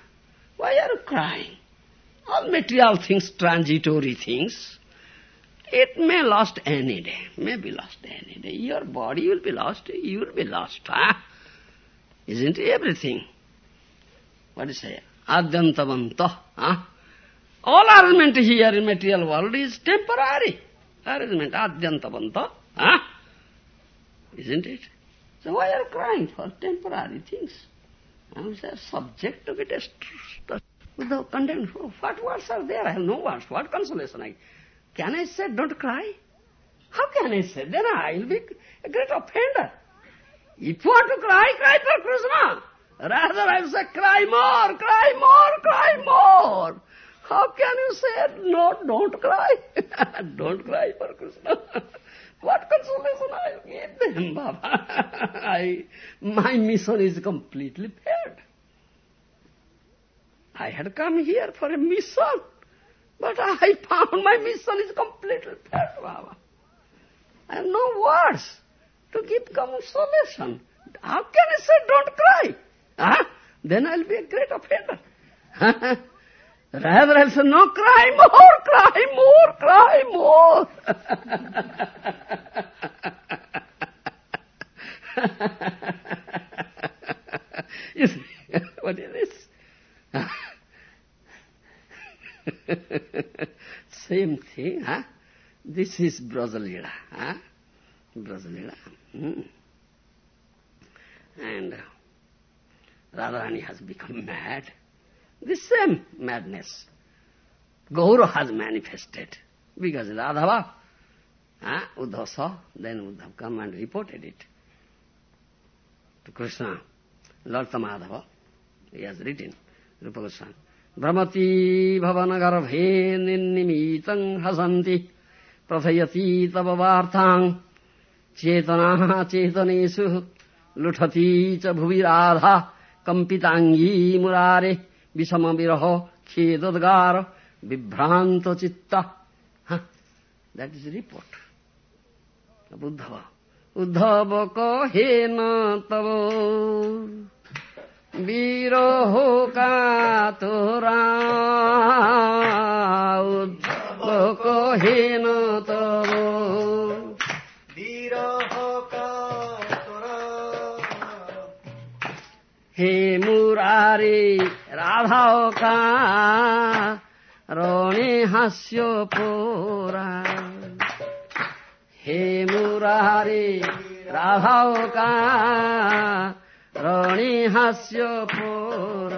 why are you crying? All material things, transitory things, it may lost any day, may be lost any day. Your body will be lost, you will be lost. Huh? Isn't it everything? What you say? Adyantavanta. Huh? All arrangement here in material world is temporary. Arrangement, adyantavanta. Huh? Isn't it? So why are you crying for temporary things? I'm subject to destroyed. Without condemned. What words are there? I have no words. What consolation I can I say, don't cry? How can I say? Then I will be a great offender. If you want to cry, cry for Krishna. Rather I will say, cry more, cry more, cry more. How can you say, no, don't cry? don't cry for Krishna. what consolation I give them, Baba? I, my mission is completely failed. I had come here for a mission. But I found my mission is completely failed, Baba. I have no words to give consolation. How can I say don't cry? Huh? Then I'll be a great offender. Rather I'll say, no, cry more, cry more, cry more. you see, what is this? Same thing, huh? This is Brajalila, huh? Brajalila. Hmm. And Radharani has become mad The same madness. Gaura has manifested. Because Radhava, huh? Uddhava saw, then Uddhava come and reported it to Krishna. Lord Tamadhava, he has written, Rupa Goswami. भ्रमती भवनगर्भे निर्निमीतम् हसन्ति प्रथयति तव वार्ताम् चेतनाः चेतनेषु लुठती च भुवि राधा कम्पिताङ्गी मुरारे বিষম বিরহ খেদোদ্গার বিভ্রান্ত চিত্তা that is report Uddhava Uddhava কহে না তব বিরহ কাতরা উদ্ধব কহে না তব হে মুরারি রাধাও কা রণে হাস্য পোরা হে মুরারে রাধাও কা রণিহাস্য পোর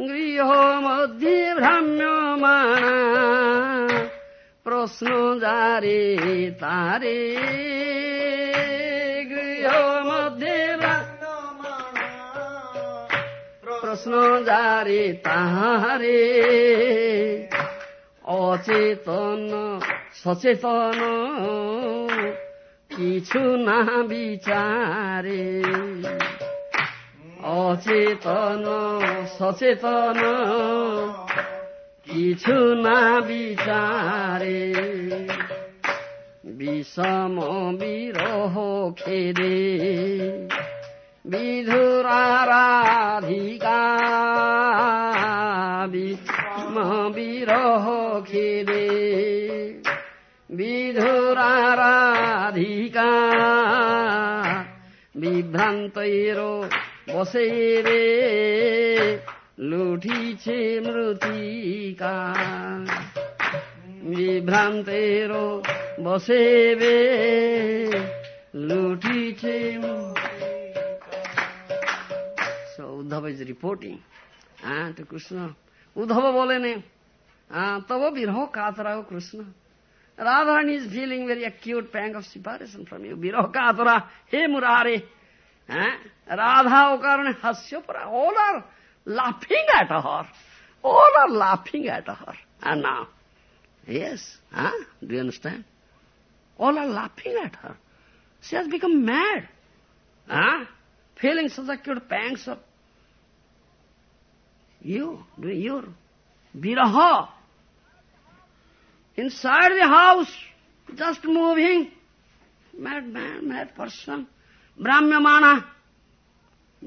গৃহ মধ্যে ভ্রাম্যমাণা প্রশ্ন যারে তারে প্রশ্ন যারে তাহারে। অচেতন, সচেতন, কিছু না বিচারে। অচেতন, সচেতন, কিছু না বিচারে। বিষম বিরহ খেদে। বিধুরারাধিকা বিরহ খেদে বিধুরারাধিকা বিভ্রান্তৈর বসে রে। লুঠিছে মৃতিকা। বিভ্রান্তের বসে বে লুঠিছে So Uddhava is reporting to Krishna, Uddhava बोले ने तब विरह कातरा हो Krishna. Radharani is feeling very acute pang of separation from you विरह कातरा, हे मुरारे। राधा ओ कारण हास्य पर all are laughing at her all are laughing at her and now yes do understand all are laughing at her she has become mad feeling such acute pangs of you, your Inside the house, just moving, mad man, mad person, Brahmyamana,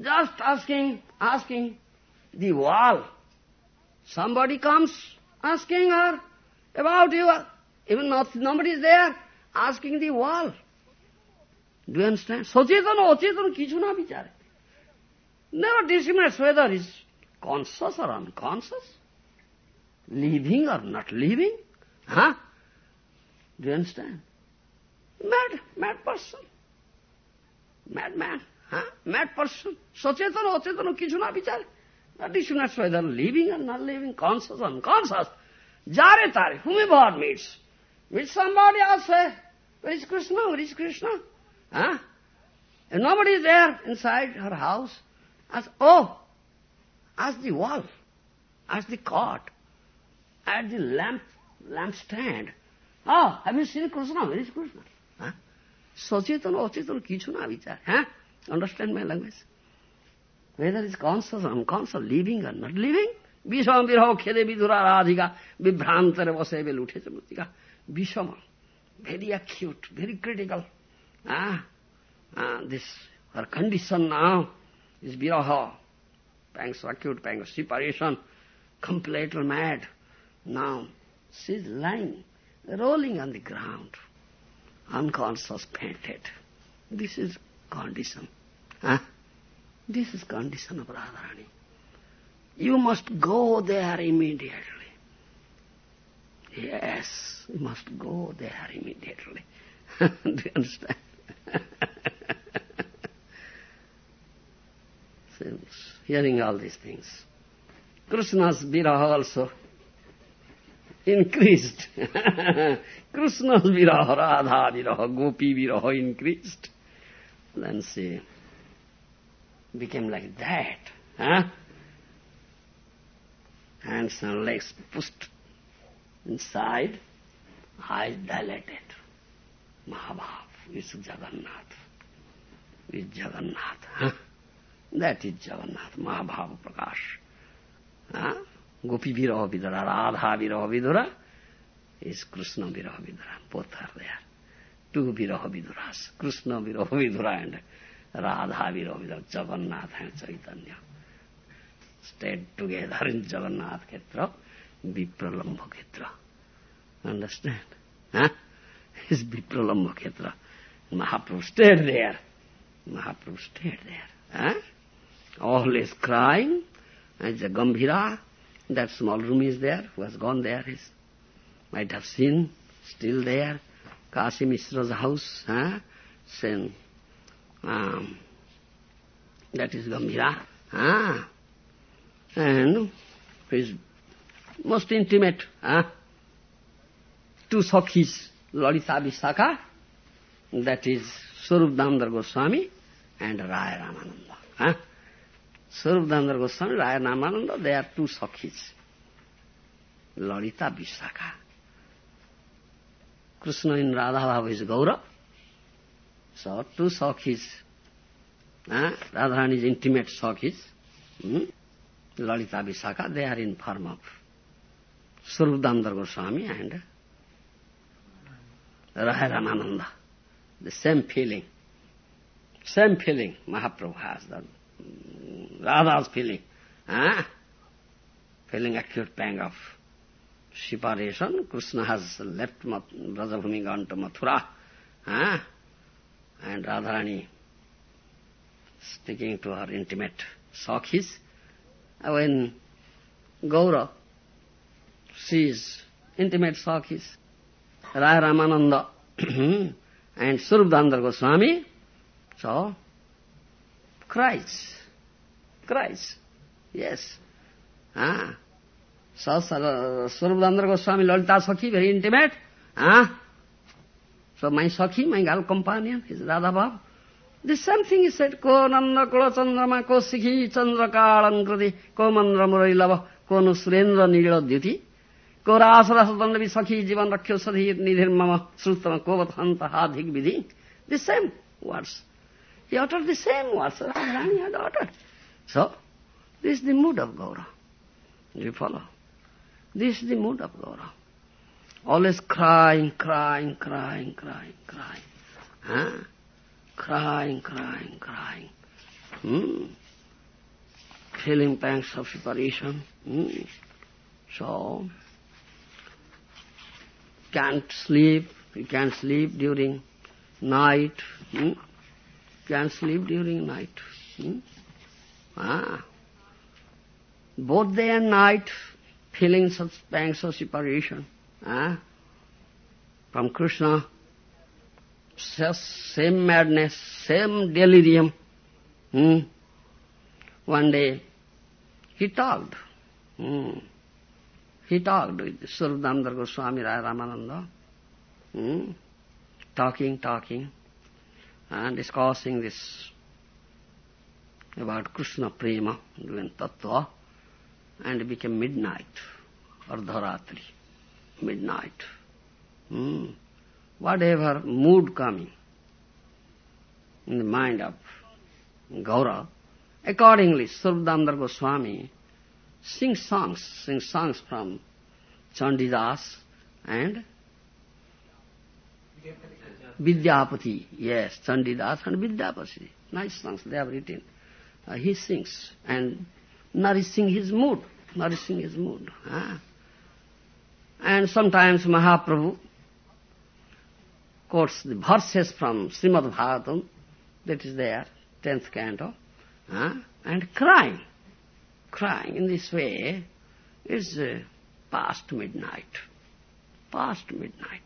just asking, asking the wall. Somebody comes asking her about you. Even not, nobody is there asking the wall. Do you understand? Sachetana, achetana, kichu na vichare. Never discriminates whether is conscious or unconscious, living or not living. Huh? Do you understand? Mad, mad person. Mad man. Huh? Mad person. Sachetana, achetana, kichu na vichare. Not discriminates whether living or not living, conscious or unconscious. Jare tare, whomever meets. Meets somebody else, say, where is Krishna? Where is Krishna? Huh? And nobody is there inside her house. Ask, oh, ask the wall, ask the cot, at the lamp, lamp stand. Oh, have you seen Krishna? Where is Krishna? Huh? Sachetana, achetana, kichu na vichar. Huh? Understand my language? Whether it's conscious or unconscious, living or not living, বিষম বিরহ খেদে বিধুরা রাধিকা বিভ্রান্তরে বসে bell উঠেছে মৃতিকা বিষম very acute, very critical. Ah, ah, this, her condition now is viraha, pangs acute, pangs separation, completely mad. Now, she's lying, rolling on the ground, unconscious, fainted. This is condition. Ah, this is condition of Radharani. You must go there immediately. Yes, you must go there immediately. Do you understand? Since hearing all these things, Krishna's viraha also increased. Krishna's viraha, Radha viraha, Gopi viraha increased. Then she became like that. Huh? Hands and legs pushed inside, eyes dilated. Mahabhav is Jagannath. Is Jagannath. Huh? That is Jagannath mahabhava prakash gopi viraha vidhura Radha viraha vidhura is Krishna viraha vidhura both are they are two viraha vidhuras Krishna viraha vidhura and Radha viraha vidhura Jagannath and Chaitanya stayed together in Jagannath kshetra vipralambha kshetra understand is vipralambha kshetra Mahaprabhu stayed there Mahaprabhu stayed there Always crying. And the Gambhira, that small room is there, who has gone there, is might have seen, still there. Kasi Mishra's house, huh? Um, that is Gambhira. Huh? And his most intimate, huh? two Sakhis, Lalita Vishaka, that is Swarup Damodar Goswami and Raya Ramananda. Huh? Swarup Goswami Raya Ramananda they are two sakhis. Lalita Vishakha. Krishna in Radha bhava is Gaurav स two sakhis. Is intimate sakhis. Lalita Vishakha they are in form of Swarup Goswami and Raya Ramananda the same feeling Mahaprabhu Radha's feeling. Huh? Feeling acute pang of separation. Krishna has left Brajabhumi, gone to Mathura. Huh? And Radharani speaking to her intimate Sakhis. When Gaura sees intimate Sakhis, Raya Ramananda and Surabdandar Goswami, so cries, cries, yes. Ah. So Surabdandar Goswami, Lalita Sakhi, very intimate. Ah. So my Sakhi, my girl companion, is Radha Bhav. The same thing is said, ko nanda kula chandrama, ko sikhi chandra kalankrati, ko mandra murailava, ko nu surendra nila dyuti. को रास रस दंड भी सखी जीवन रख्यो सधीर निधिर मम श्रुतम कोवत हंत हाधिक विधि the same words. He uttered the same words. Radharani had uttered. So, this is the mood of Gaura. You follow? This is the mood of Gaura. Always crying, crying, crying, crying, crying. Huh? Crying, crying, crying. Hmm? Feeling pangs of separation. Hmm? So, can't sleep, he can't sleep during night. Hmm? Can't sleep during night. Hmm? Ah. Both day and night, feeling such pangs of separation. Ah. From Krishna, same madness, same delirium. Hmm? One day, he talked. Hmm. He talked with Swarup Damodar Goswami Ramananda. Hmm? Talking, talking, and discussing this about Krishna Prema, doing Tattva, and it became midnight, Ardharatri, midnight. Hmm. Whatever mood coming in the mind of Gaura, accordingly Swarup Damodar Goswami sings songs, sings songs from Chandidas and Vidyapati. Yes, Chandidas and Vidyapati. Nice songs they have written. Uh, he sings and nourishing his mood, nourishing his mood. Huh? And sometimes Mahaprabhu quotes the verses from Srimad Bhagavatam, that is there, tenth canto, huh? and crying, crying in this way is uh, past midnight, past midnight.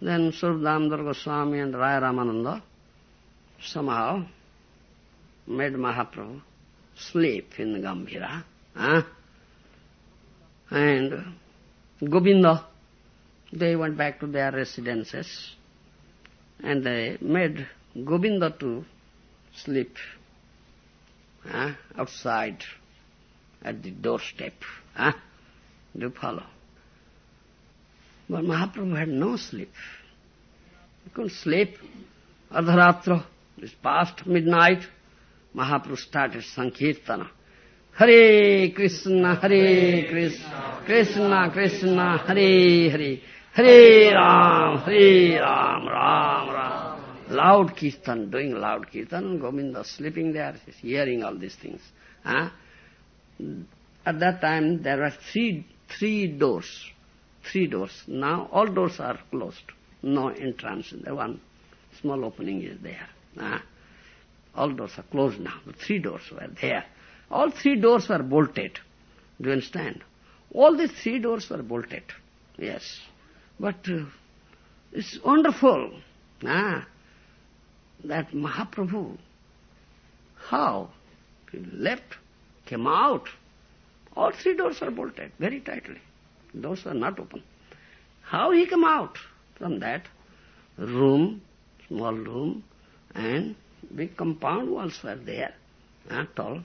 Then Swarup Damodar Goswami and Raya Ramananda somehow made Mahaprabhu sleep in Gambhira. Huh? And Govinda, they went back to their residences and they made Govinda to sleep huh? outside at the doorstep. Huh? Do you follow? But Mahaprabhu had no sleep. He couldn't sleep. Ardharatra, this past midnight, Mahaprabhu started Sankirtana. Hare Krishna, Hare Krishna, Krishna Krishna, Hare Hare, Hare Ram, Hare Ram, Ram Ram. Loud kirtan, doing loud kirtan, Govinda sleeping there, hearing all these things. Huh? At that time there were three, three doors three doors. Now all doors are closed. No entrance. The one small opening is there. Ah. All doors are closed now. The three doors were there. All three doors were bolted. Do you understand? All the three doors were bolted. Yes. But uh, it's wonderful ah, that Mahaprabhu, how he left, came out. All three doors are bolted very tightly. Doors were not open. How he came out from that room, small room, and big compound walls were there, uh, tall.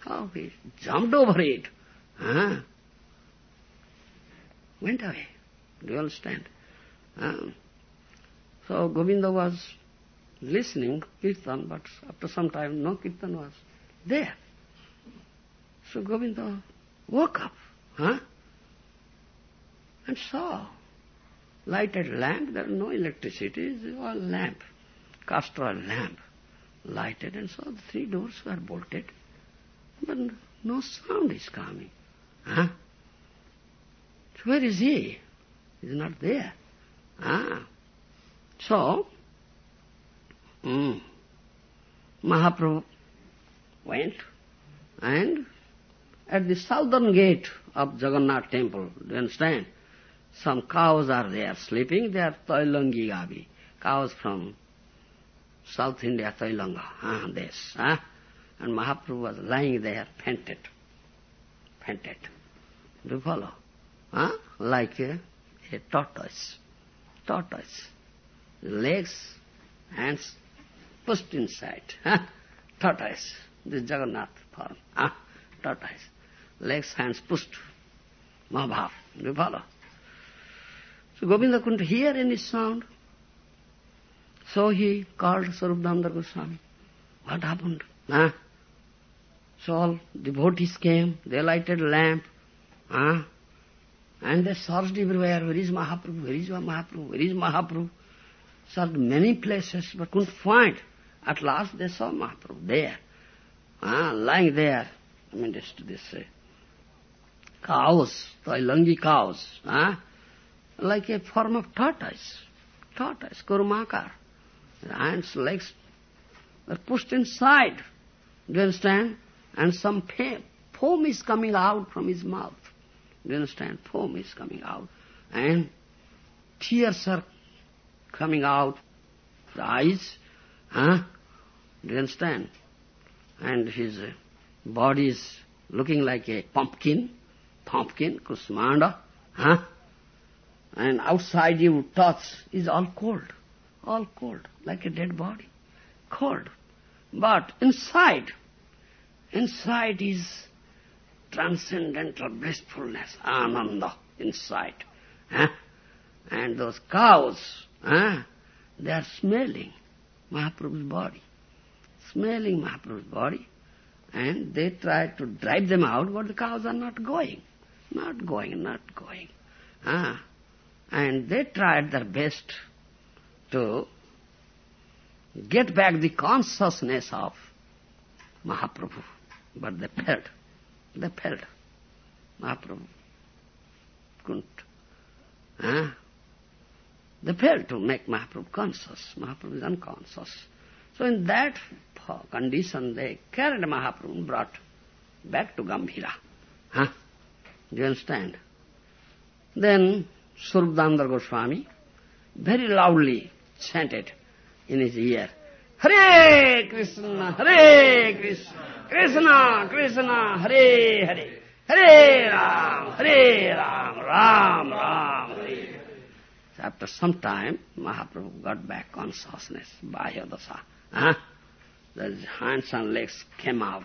How he jumped over it, uh, went away. Do you understand? Uh, so Govinda was listening kirtan, but after some time no kirtan was there. So Govinda woke up. Huh? And saw lighted lamp, there no electricity, it was lamp, castor lamp, lighted and saw the three doors were bolted, but no sound is coming. Huh? So where is he? He's not there. Ah. So, mm, Mahaprabhu went and at the southern gate of Jagannath temple, do you understand? Some cows are there sleeping, they are Tailangi Gabi. Cows from South India, Tailanga, ah, this. Ah. And Mahaprabhu was lying there, fainted. Fainted. Do you follow? Ah? Like a, a tortoise. Tortoise. Legs, hands pushed inside. Ah? Tortoise. This Jagannath form. Ah? Tortoise. Legs, hands pushed. Mahabhav. Do you follow? So Govinda couldn't hear any sound. So he called Swarup Damodar Goswami. What happened? Huh? So all devotees came, they lighted a lamp, huh? and they searched everywhere, where is Mahaprabhu, where is Mahaprabhu, where is Mahaprabhu? searched many places but couldn't find. At last they saw Mahaprabhu there, ah, lying there amidst this uh, cows, the Ilangi cows, ah, like a form of tortoise, tortoise, Kurumakar. The hands, legs are pushed inside, do you understand? And some foam is coming out from his mouth. Do you understand? Foam is coming out. And tears are coming out the eyes. Huh? Do you understand? And his uh, body is looking like a pumpkin, pumpkin, kusmanda. Huh? And outside you touch is all cold, all cold, like a dead body, cold. But inside, inside is transcendental blissfulness, ananda, inside. And those cows, huh? they are smelling Mahaprabhu's body, smelling Mahaprabhu's body, and they try to drive them out, but the cows are not going, not going, not going. Huh? And they tried their best to get back the consciousness of Mahaprabhu, but they failed. They failed. Mahaprabhu couldn't. Huh? They failed to make Mahaprabhu conscious. Mahaprabhu is unconscious. So in that condition, they carried Mahaprabhu and brought back to Gambhira. Huh? Do you understand? Then Swarup Damodar Goswami very loudly chanted in his ear, Hare Krishna, Hare Krishna, Krishna, Krishna, Hare Hare, Hare Ram, Hare Ram, Ram Ram, Hare so After some time, Mahaprabhu got back consciousness, Bhahyadasa. Huh? The hands and legs came out.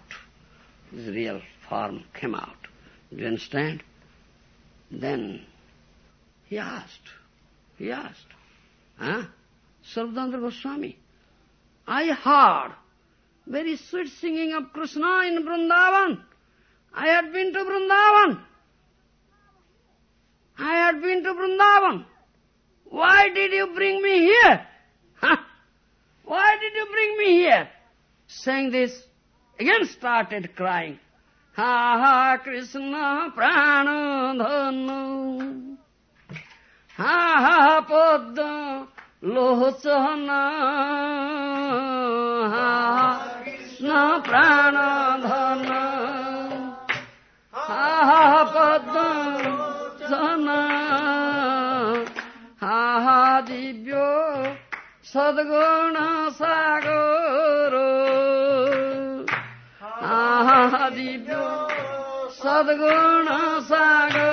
His real form came out. Do you understand? Then he asked, he asked, huh? Swarup Damodar Goswami, I heard very sweet singing of Krishna in Vrindavan. I had been to Vrindavan. I had been to Vrindavan. Why did you bring me here? Huh? Why did you bring me here? Saying this, again started crying. Ha ha Krishna pranadhana. Ha ha padda lohchana. Ha ha Krishna pranadhana. Ha ha padda lohchana. Ha ha divyo sadguna sagaro.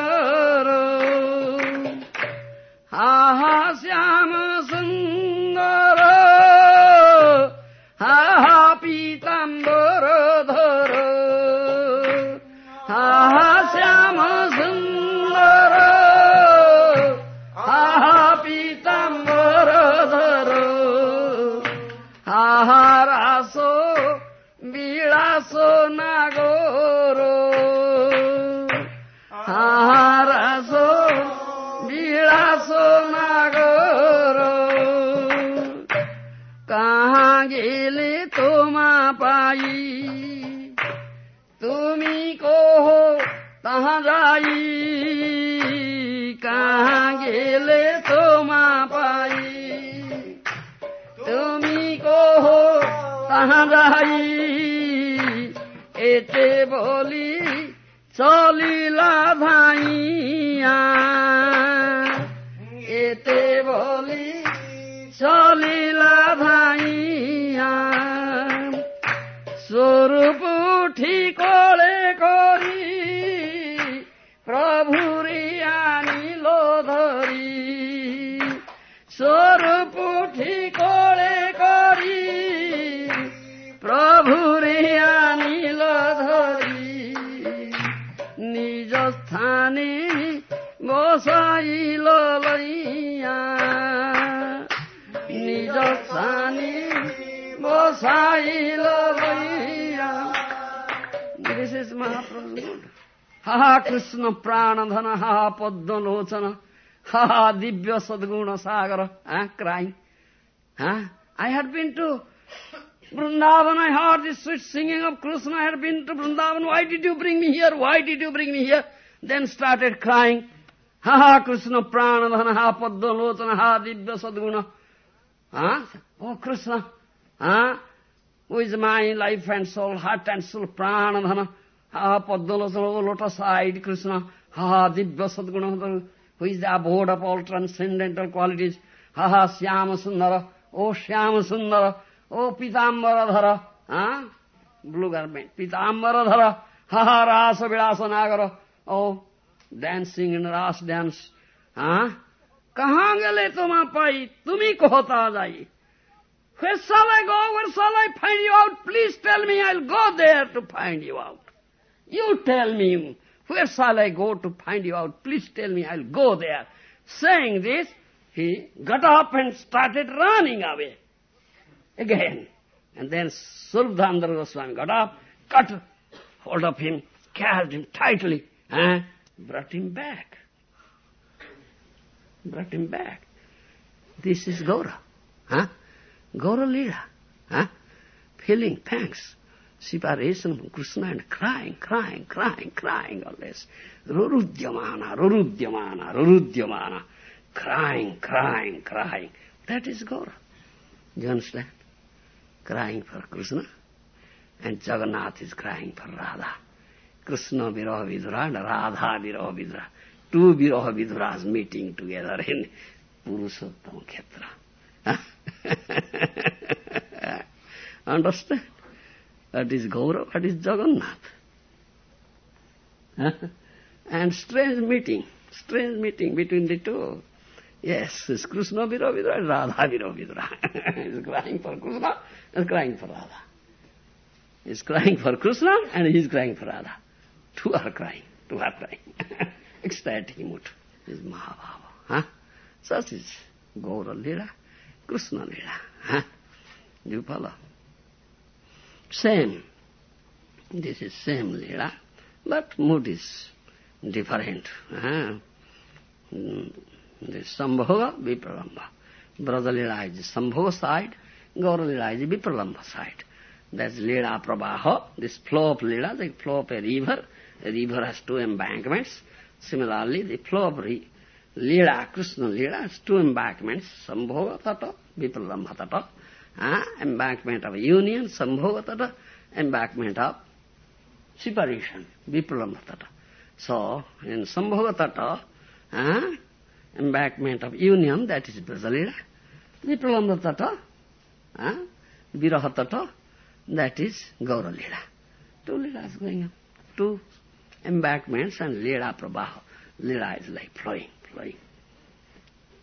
咿呀。Ha padmalochana, ha ha divya sadguna sagara, ah, crying. Huh? I had been to Vrindavan, I heard the sweet singing of Krishna, I had been to Vrindavan, why did you bring me here? Why did you bring me here? Then started crying, Ha ha Krishna pranadhana ha padmalochana ha divya sadguna. Huh? Oh Krishna, huh? Who is my life and soul, heart and soul, pranadhana, ha ha divya sadguna, who is the abode of all transcendental qualities, ha ha Syama Sundara, oh Syama Sundara, oh Pitambaradhara, huh? Blue garment, Pitambaradhara, ha ha Rasa Vilasa Nagara, oh, dancing in Ras dance, huh? कहाँ गले तुम पाई तुम्ही को होता जाई Where shall I go? Where shall I find you out? Please tell me. I'll go there to find you out. You tell me. Where shall I go to find you out? Please tell me. I'll go there. Saying this, he got up and started running away. Again. And then Swarup Damodar Goswami got up, cut hold of him, carried him tightly, and brought him back. Brought him back. This is Gaura. Huh? Gaura Lila. Huh? Feeling thanks. Separation from Krishna and crying, crying, crying, crying always. Rurudyamana, Rurudyamana, Rurudyamana. Crying, crying, crying. That is Gaura. Do you understand? Crying for Krishna. And Jagannath is crying for Radha. Krishna Viraha Vidura and Radha Viraha Vidura. Two Viraha Viduras meeting together in Purushottama Khetra. Understand? That is Gaurav, that is Jagannath. and strange meeting, strange meeting between the two. Yes, it's Krishna Viraha Vidura and Radha Viraha Vidura. he's crying for Krishna and crying for Radha. He's crying for Krishna and he's crying for Radha. Two are crying, two are crying. Ecstatic mood is Mahabhava. Huh? Such is Gaura Lila, Krishna Lila. Huh? You follow? Same. This is same Lila, but mood is different. Huh? Hmm. The Sambhoga, Vipralamba. Braja Lila is the Sambhoga side, Gaura Lila is Vipralamba side. That's Lila Prabaha, this flow of Lila, the flow of a river. A river has two embankments. Similarly, the flow of Lila, Krishna Lila has two embankments, Sambhoga Tata, Vipralamba Tata. Uh, embankment of union, Sambhoga Tata, embankment of separation, Vipralamba Tata. So, in Sambhoga Tata, uh, embankment of union, that is Brajalila. Vipralamba Tata, uh, Viraha Tata, that is Gaura Lila. Two Leelas going on. Two embankments and Lila Prabaha. Lila is like flowing, flowing.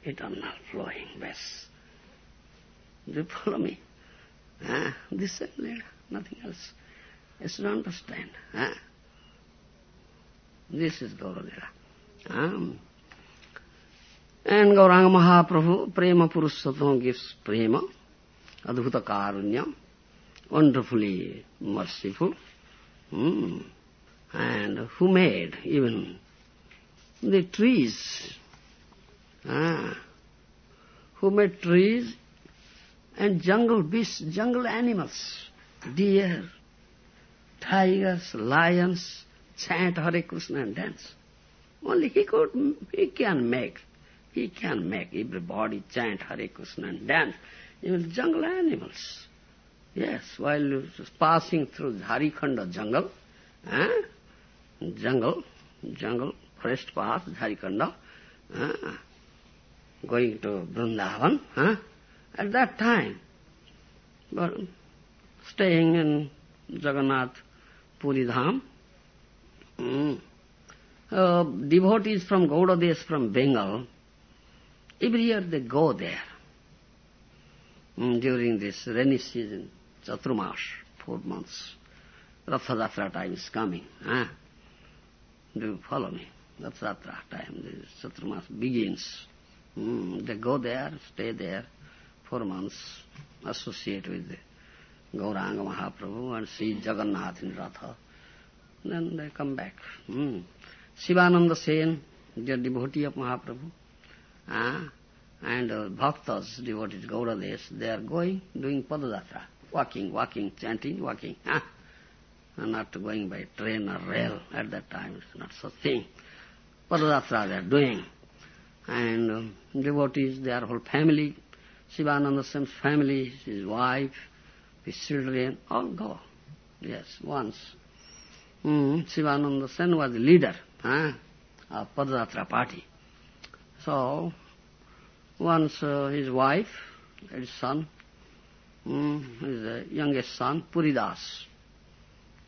Eternal flowing, best. Do you follow me? Ah, this is Lila, nothing else. You should understand. Ah. This is Gaura Lila. Um, and Gauranga Mahaprabhu, Prema Purushottam gives Prema, Adhuta Karunya, wonderfully merciful, mm. and who made even the trees, ah, who made trees and jungle beasts, jungle animals, deer, tigers, lions, chant Hare Krishna and dance. Only he could, he can make, he can make everybody chant Hare Krishna and dance. Even jungle animals. Yes, while passing through Jharikhanda jungle, eh? jungle, jungle, forest path, Jharikhanda, eh? going to Vrindavan, eh? At that time, staying in Jagannath Puri Dham, mm, uh, devotees from Gaudadesh from Bengal, every year they go there mm, during this rainy season. Chaturmas, four months. Rathayatra time is coming. Huh? Do you follow me? Rathayatra time, the Chaturmas begins. Mm, they go there, stay there, four months, associate with Gauranga Mahaprabhu and see Jagannath in Ratha. Then they come back. Mm. Shivananda Sen, the devotee of Mahaprabhu. Ah, and uh, bhaktas, devotees, Gauradesh, they are going, doing padadatra, walking, walking, chanting, walking. Huh? And not going by train or rail at that time, it's not such thing. Padadatra they are doing. And um, devotees, their whole family, Shivananda Sen's family, his wife, his children, all go. Yes, once. Mm, Sen was the leader huh, of Padayatra party. So, once uh, his wife, his son, mm, his uh, youngest son, Puridas,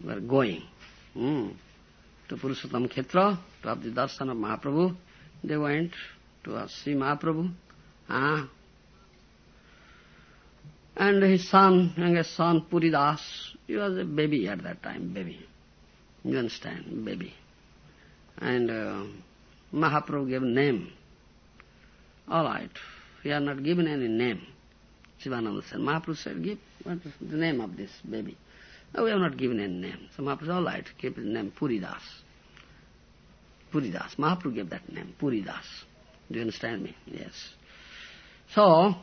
were going mm, to Purushottam Khetra to have the darshan of Mahaprabhu. They went to uh, see Mahaprabhu. Ah. And his son, youngest son, Puridas, he was a baby at that time, baby. You understand, baby. And uh, Mahaprabhu gave name. All right, we are not given any name. Sivananda said, Mahaprabhu said, give what is the name of this baby. No, we have not given any name. So Mahaprabhu said, all right, keep his name Puridas. Puridas. Mahaprabhu gave that name, Puridas. Do you understand me? Yes. So,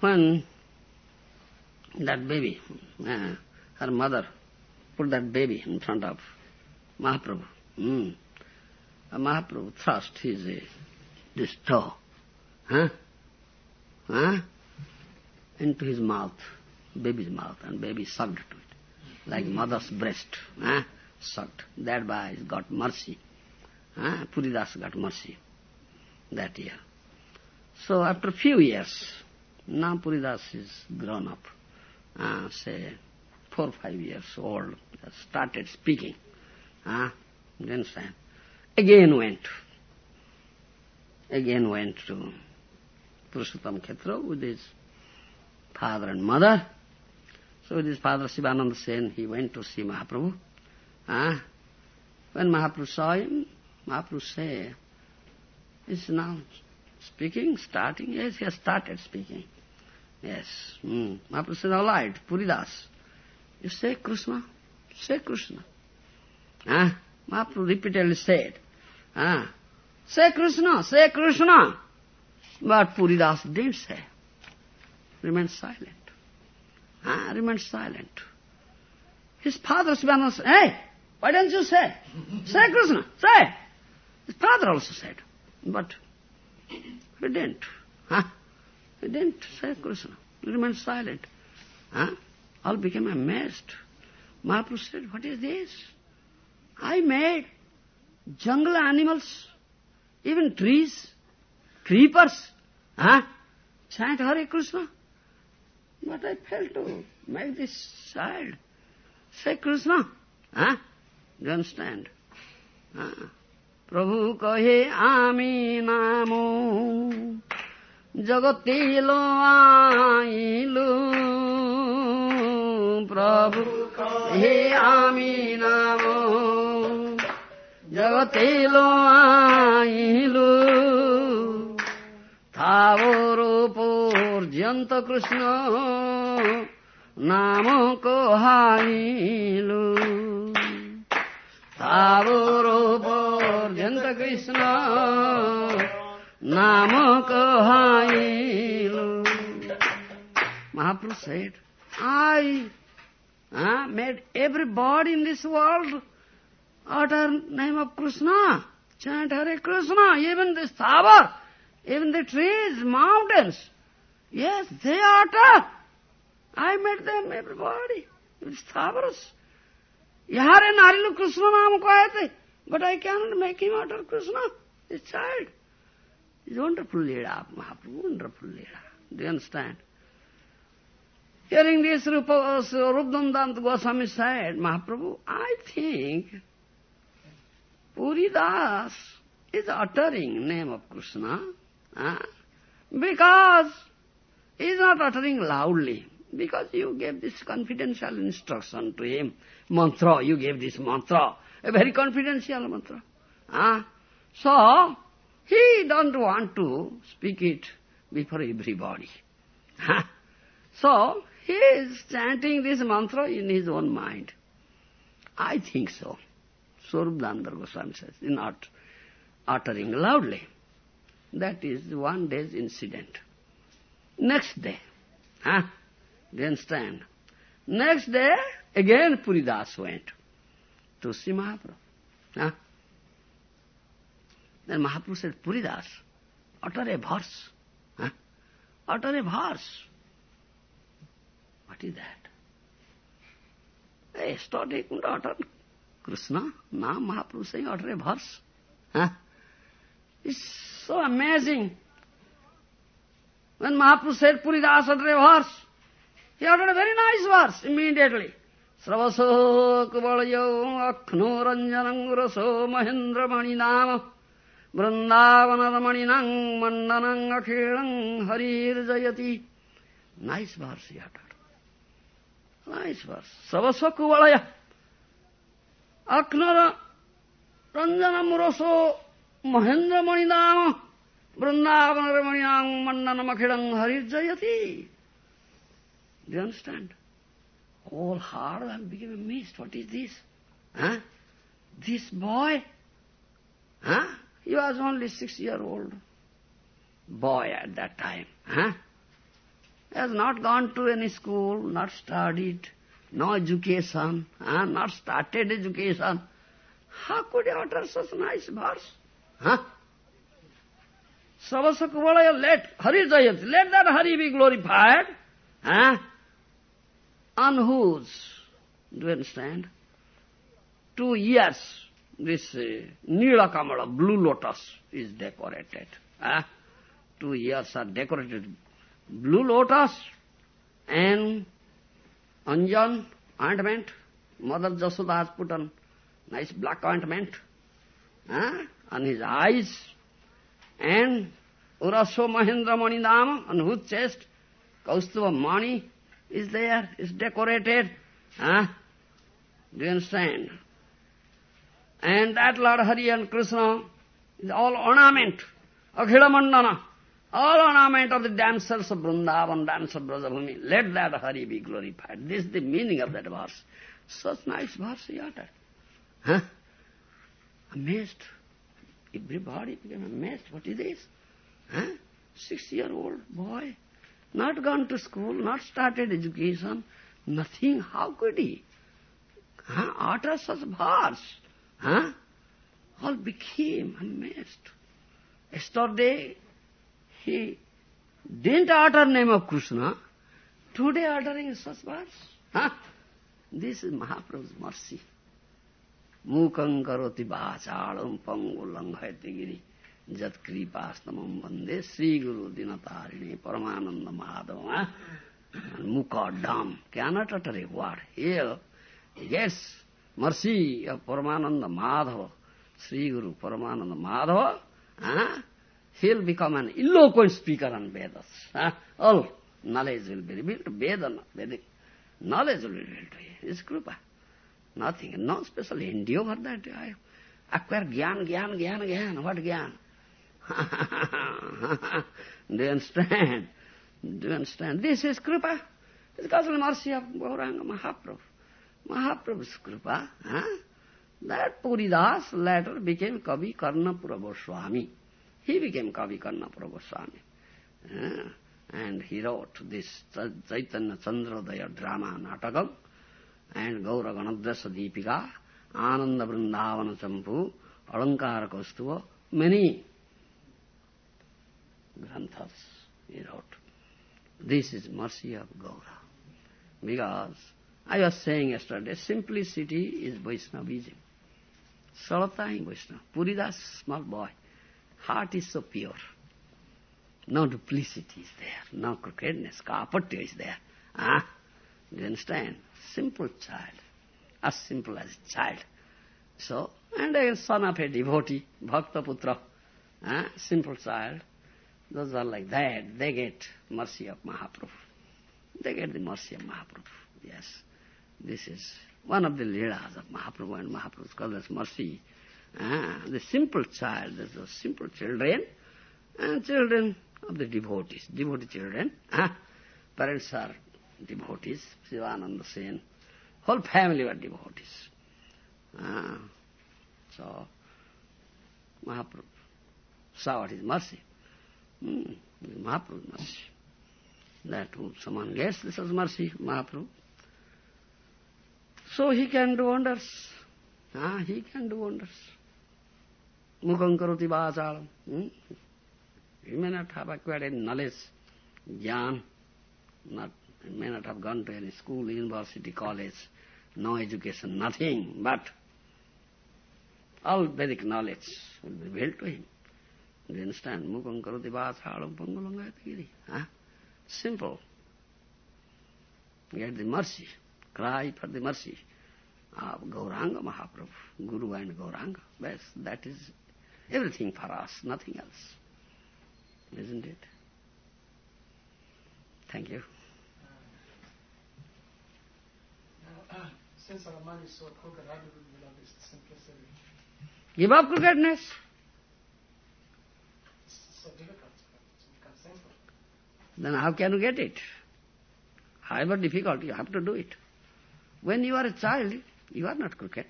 when that baby, uh, her mother put that baby in front of Mahaprabhu, mm, Mahaprabhu thrust his, uh, this toe, huh? Huh? into his mouth, baby's mouth, and baby sucked to it, like mother's breast, huh? sucked. Thereby he got mercy. Huh? Puridas got mercy that year. So after a few years, now Puridas is grown up, uh, say four five years old, started speaking. Uh, you understand? Again went, again went to Purushottam Khetra with his father and mother. So with his father Sivananda Sen, he went to see Mahaprabhu. Uh, when Mahaprabhu saw him, Mahaprabhu said, is now speaking, starting? Yes, he has started speaking. Yes. Mm. Mahaprabhu said, all right, Puridas, you say Krishna, say Krishna. Ah, Mahaprabhu repeatedly said, ah, say Krishna, say Krishna. But Puridas didn't say. Remained silent. Ah, remained silent. His father Sivananda said, hey, why don't you say? Say Krishna, say. His father also said. But he didn't. Huh? He didn't say Krishna. He remained silent. Huh? All became amazed. Mahaprabhu said, what is this? I made jungle animals, even trees, creepers, huh? chant Hare Krishna. But I failed to make this child say Krishna. Huh? Do you understand? Huh? প্রভু কহে আমি নাম जगतिलो आइलो। प्रभु हे आमी नामो। जगतिलो आइलो। थावरो पर्यन्त कृष्ण नामको हाइलो। थावरो पर्यन्त Krishna Nam Kahail. Mahaprabhu said, I uh, made everybody in this world utter name of Krishna, chant Hare Krishna, even the savar, even the trees, mountains. Yes, they utter. I made them, everybody, with savaras. Yahare Narilu Krishna Nam But I cannot make him utter Krishna, his child. It's wonderful Leela, Mahaprabhu, wonderful Leela. Do you understand? Hearing this, Rupa, uh, Swarup Damodar Goswami said, Mahaprabhu, I think Puridas is uttering name of Krishna huh? because he is not uttering loudly, because you gave this confidential instruction to him. Mantra, you gave this mantra, a very confidential mantra. Huh? So, he don't want to speak it before everybody. So, he is chanting this mantra in his own mind. I think so. Damodar Goswami says, not uttering loudly. That is one day's incident. Next day, huh? Do you understand? Next day, again Puridas went to see Mahaprabhu. Huh? Then Mahaprabhu said, Puridas, utter a verse. Huh? Utter a verse. What is that? Hey, started to utter Krishna. Now Mahaprabhu saying utter a verse. Huh? It's so amazing. When Mahaprabhu said Puridas utter a verse, he uttered a very nice verse immediately. Sravaso kubalayo akhno mahendramani nama mandanang akhilang harir jayati. Nice verse he uttered. Nice verse. Sravaso kubalaya akhno ranjanam raso mahendramani nama vrindavanaramaninang mandanam akhilang harir jayati. Do you understand? Whole heart I became amazed. What is this? Huh? This boy? Huh? He was only six year old boy at that time. Huh? He has not gone to any school, not studied, no education, huh? not started education. How could he utter such nice verse? Huh? Savasa let Hari Jayat, let that Hari be glorified. Huh? on whose, do you understand? Two years, this uh, Nila Kamala, blue lotus, is decorated. Two ears are decorated. Blue lotus and Anjan ointment. Mother Jasoda has put on nice black ointment uh, on his eyes. And Uraso Mahendra Manidama on whose chest, Kaustava Mani, is there, is decorated. Do you understand? And that Lord Hari and Krishna is all ornament, Akhila Mandana, all ornament of the damsels of Vrindavan, damsels of Brajabhumi. Let that Hari be glorified. This is the meaning of that verse. Such nice verse he uttered. Huh? Amazed. Everybody became amazed. What is this? Huh? Six-year-old boy not gone to school, not started education, nothing. How could he? Huh? Utter such verse. Huh? All became amazed. Yesterday, he didn't utter name of Krishna. Today uttering such verse. Huh? This is Mahaprabhu's mercy. Mukam karoti bhachalam pangulang giri. Jatkripastanam Vande Sri Guru Dinatarini Paramananda Madhava. Mukha dumb, cannot utter a word. Here, yes, mercy of Paramananda Madhava, Sri Guru Paramananda Madhava, huh? he'll become an eloquent speaker on Vedas. Huh? All knowledge will be revealed Veda, Vedic knowledge will be revealed to him. It's Krupa. Nothing, no special endeavor that. I acquire Gyan, Gyan, Gyan, Gyan. What Gyan? Do you understand? Do you understand? This is Kripa. It's because of mercy of Mahaprabhu. Mahaprabhu's Kripa. Huh? That Puridas later became Kavi Karnapura Goswami. He became Kavi Karnapura Goswami. Uh, and he wrote this Chaitanya Chandrodaya drama Natakam and Gaura Ganadasa Deepika, Ananda Vrindavana Champu, Alankara Kaustuva, many granthas he wrote. This is mercy of Gaura. Because I was saying yesterday, simplicity is Vaishnavism. Sarata in Vaishnava. Puridas, small boy. Heart is so pure. No duplicity is there. No crookedness. Kapatya is there. Ah, you understand? Simple child. As simple as a child. So, and a son of a devotee, Bhakta Putra. Ah, simple child. Those are like that. They get mercy of Mahaprabhu. They get the mercy of Mahaprabhu. Yes. This is one of the leelas of Mahaprabhu and Mahaprabhu's cause mercy. Ah, the simple child, the simple children, and children of the devotees, devotee children. Ah, parents are devotees, Sivananda Sen. Whole family were devotees. Ah, so, Mahaprabhu saw what is mercy. Hmm. Mahaprabhu's mercy. That someone gets this is mercy, Mahaprabhu. So he can do wonders. Ah, he can do wonders. Mukam karoti vachalam. Hmm? He may not have acquired any knowledge, jnana, not, may not have gone to any school, university, college, no education, nothing, but all Vedic knowledge will be revealed to him. Do you understand? Mukam karoti vachalam pangulangayatagiri. Huh? Simple. Get the mercy. Cry for the mercy of Gauranga Mahaprabhu, Guru and Gauranga. Bas, that is everything for us, nothing else. Isn't it? Thank you. Uh, since our mind is so crooked, how do we love simplicity? Give up crookedness. It's so difficult to become simple. Then how can you get it? However difficult, you have to do it. When you are a child, you are not crooked.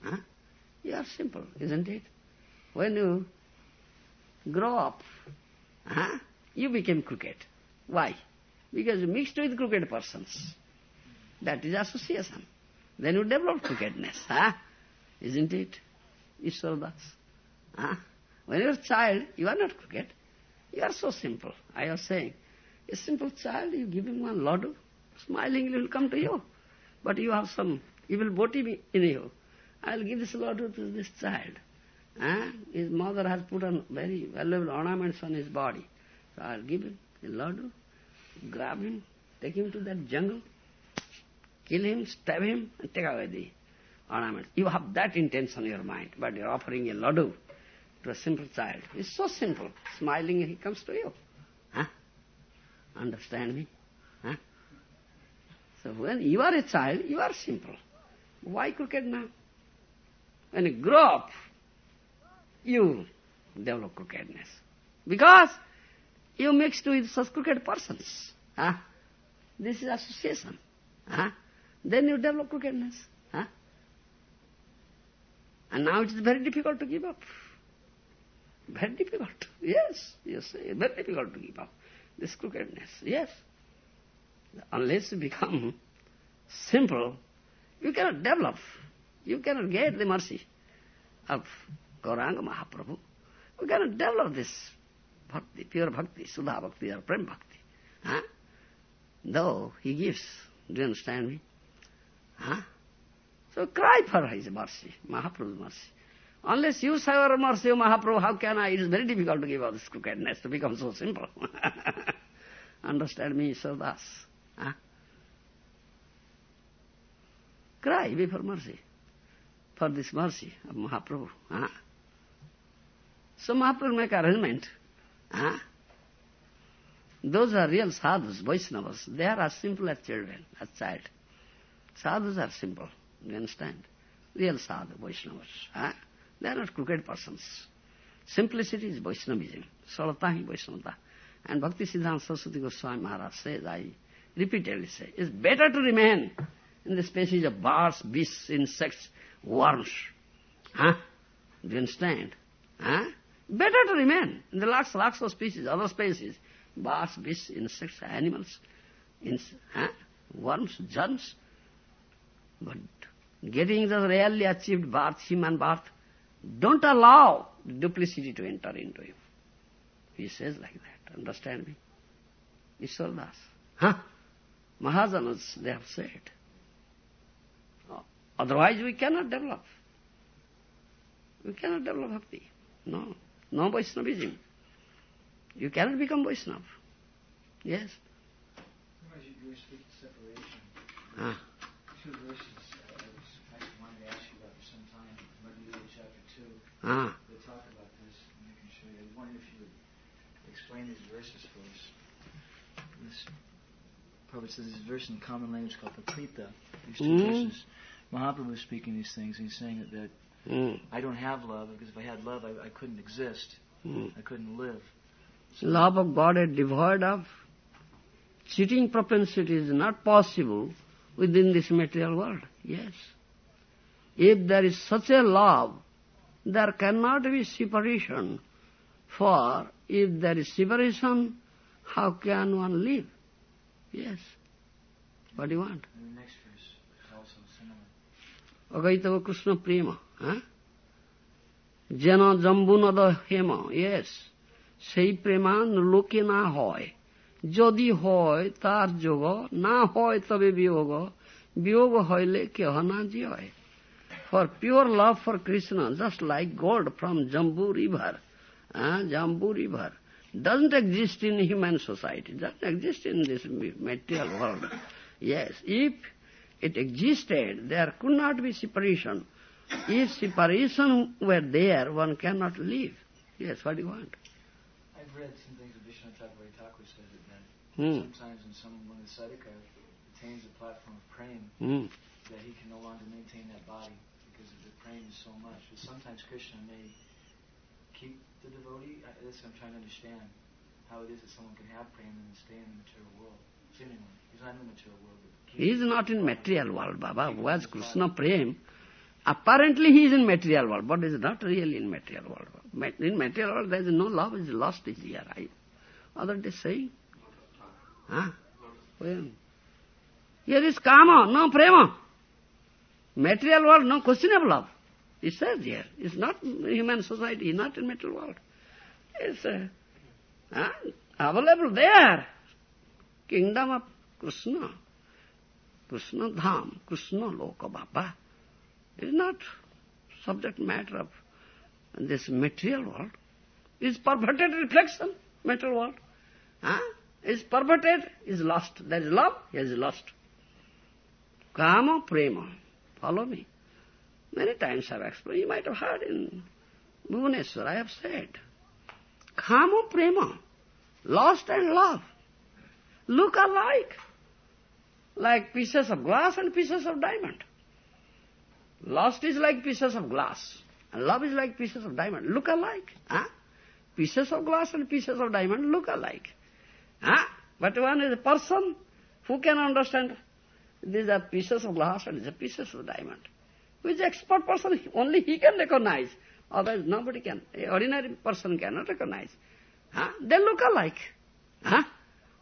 Huh? You are simple, isn't it? When you grow up, huh? you became crooked. Why? Because you mixed with crooked persons. That is association. Then you develop crookedness. Huh? Isn't it? Ishwaradas. Huh? When you are a child, you are not crooked. You are so simple. I was saying, a simple child, you give him one ladu, smilingly will come to you. But you have some evil motive in you. I'll give this ladu to this child. Huh? His mother has put on very valuable ornaments on his body. So I'll give him a ladu, grab him, take him to that jungle, kill him, stab him, and take away the ornaments. You have that intention in your mind, but you're offering a ladu to a simple child. It's so simple. Smiling, he comes to you. Huh? Understand me? So when you are a child, you are simple. Why crooked now? When you grow up, you develop crookedness. Because you mixed with such crooked persons. Huh? This is association. Huh? Then you develop crookedness. Huh? And now it is very difficult to give up. Very difficult. Yes, yes, very difficult to give up. This crookedness, yes. Unless you become simple, you cannot develop. You cannot get the mercy of Gauranga Mahaprabhu. You cannot develop this bhakti, pure bhakti, Sudha bhakti or Prem bhakti. Huh? Though he gives, do you understand me? Huh? So cry for his mercy, Mahaprabhu's mercy. Unless you suffer mercy of Mahaprabhu, how can I? It is very difficult to give up this crookedness, to become so simple. Understand me, so thus. Huh? Cry before mercy, for this mercy of Mahaprabhu. Huh? So Mahaprabhu make arrangement. Huh? Those are real sadhus, Vaishnavas. They are as simple as children, as child. Sadhus are simple, you understand? Real sadhu, Vaishnavas. Huh? They are not crooked persons. Simplicity is Vaishnavism. Salata hi Vaishnavata. And Bhakti Siddhanta Saraswati Goswami Maharaj says, I repeatedly say, it's better to remain in the species of birds, beasts, insects, worms. Huh? Do you understand? Huh? Better to remain in the lots, lots of species, other species. Birds, beasts, insects, animals, ins huh? worms, germs. But getting the rarely achieved birth, human birth, don't allow duplicity to enter into you. He says like that. Understand me? Ishwardas. Huh? Mahajanas, they have said. Otherwise we cannot develop. We cannot develop bhakti. No. No Vaishnavism. You cannot become Vaishnava. Yes. As you, you were speaking separation, Ah. two verses uh, I, was, I wanted to ask you about for some time, Madhya chapter 2, Ah. they talk about this, and I can show you. I wondered if you would explain these verses for us. This, Prabhupada says this verse in common language called Pakrita. These two Mm. verses. Mahaprabhu is speaking these things, and he's saying that, that Mm. I don't have love, because if I had love, I, I couldn't exist. Mm. I couldn't live. Love of God is devoid of cheating propensity is not possible within this material world. Yes. If there is such a love, there cannot be separation For if there is separation, how can one live? Yes. What do you want? And the next verse is also similar. Agaitava Krishna Prema. Huh? Jena Jambunada Hema. Yes. সেই প্রেমান লোকে না হয় যদি হয় তার যোগ না হয় তবে বিয়োগ বিয়োগ হইলে কেহ না জিয় For pure love for Krishna, just like gold from Jambu river, uh, Jambu river, Doesn't exist in human society, doesn't exist in this material world. Yes, if it existed, there could not be separation. If separation were there, one cannot live. Yes, what do you want? I've read some things that Vishnu Thakur Thakur says that Hmm. sometimes when someone, when the sadhaka attains the platform of praying, Hmm. that he can no longer maintain that body because of the praying is so much. But sometimes Krishna may keep the devotee. Uh, I, this I'm trying to understand how it is that someone can have praying and stay in the material world. Seemingly, he's not in the material world. He is not in material world, Baba. Who has Krishna Prem, apparently he is in material world, but is not really in material world. In material world there is no love, is lost is here. I, other day saying. Huh? Well, Here is kama, no prema. Material world, no question of love. It says here. It's not human society, not in material world. It's uh, huh? available there. Kingdom of Krishna. Krishna Dham, Krishna Loka Baba. It is not subject matter of this material world. It is perverted reflection, material world. Huh? Is perverted, is lost. There is love, here is lost. Kama prema. Follow me. Many times I have explained. You might have heard in Bhubaneswar, I have said. Kama prema. Lost and love. Look alike. Like pieces of glass and pieces of diamond. Lost is like pieces of glass. And love is like pieces of diamond. Look alike. Huh? Pieces of glass and pieces of diamond look alike. Huh? But one is a person who can understand these are pieces of glass and these are pieces of diamond. Who is expert person, only he can recognize. Otherwise nobody can. Ordinary person cannot recognize. Huh? They look alike. Huh?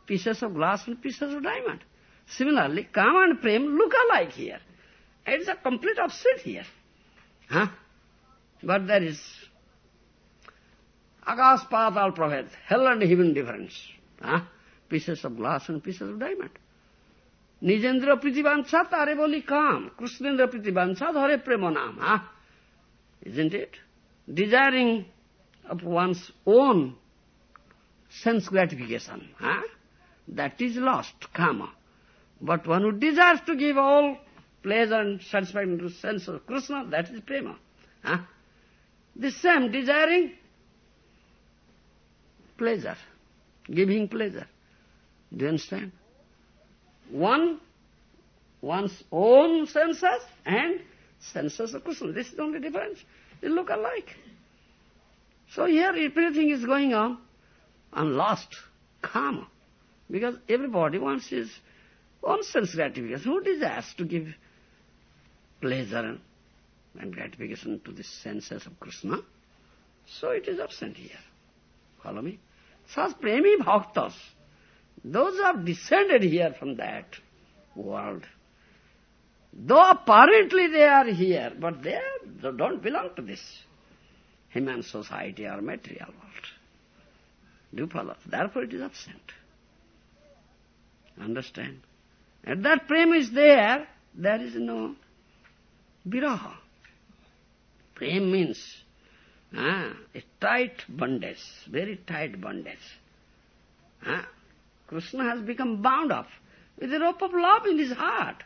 Pieces of glass and pieces of diamond. Similarly, Kama and Prem look alike here. It is a complete opposite here. Huh? But there is Akas Patal Prabhed, hell and heaven difference. Huh? Pieces of glass and pieces of diamond. Nijendra Pritibansa Tarevoli Kam, Krishnendra Pritibansa Dhare Premanama. Isn't it? Desiring of one's own sense gratification, that is lost, karma. But one who desires to give all pleasure and satisfaction to sense of Krishna, that is prema. The same desiring pleasure, giving pleasure. Do you understand? One, one's own senses and senses of Krishna. This is the only difference. They look alike. So here everything is going on and lost, karma. Because everybody wants his own sense gratification. Who desires to give pleasure and gratification to the senses of Krishna? So it is absent here. Follow me? Such premi bhaktas, those have descended here from that world, though apparently they are here, but they, are, they don't belong to this human society or material world. Do you follow? Therefore it is absent. Understand? And that prem is there, there is no viraha. Prem means ah, a tight bondage, very tight bondage. Ah, Krishna has become bound up with the rope of love in his heart.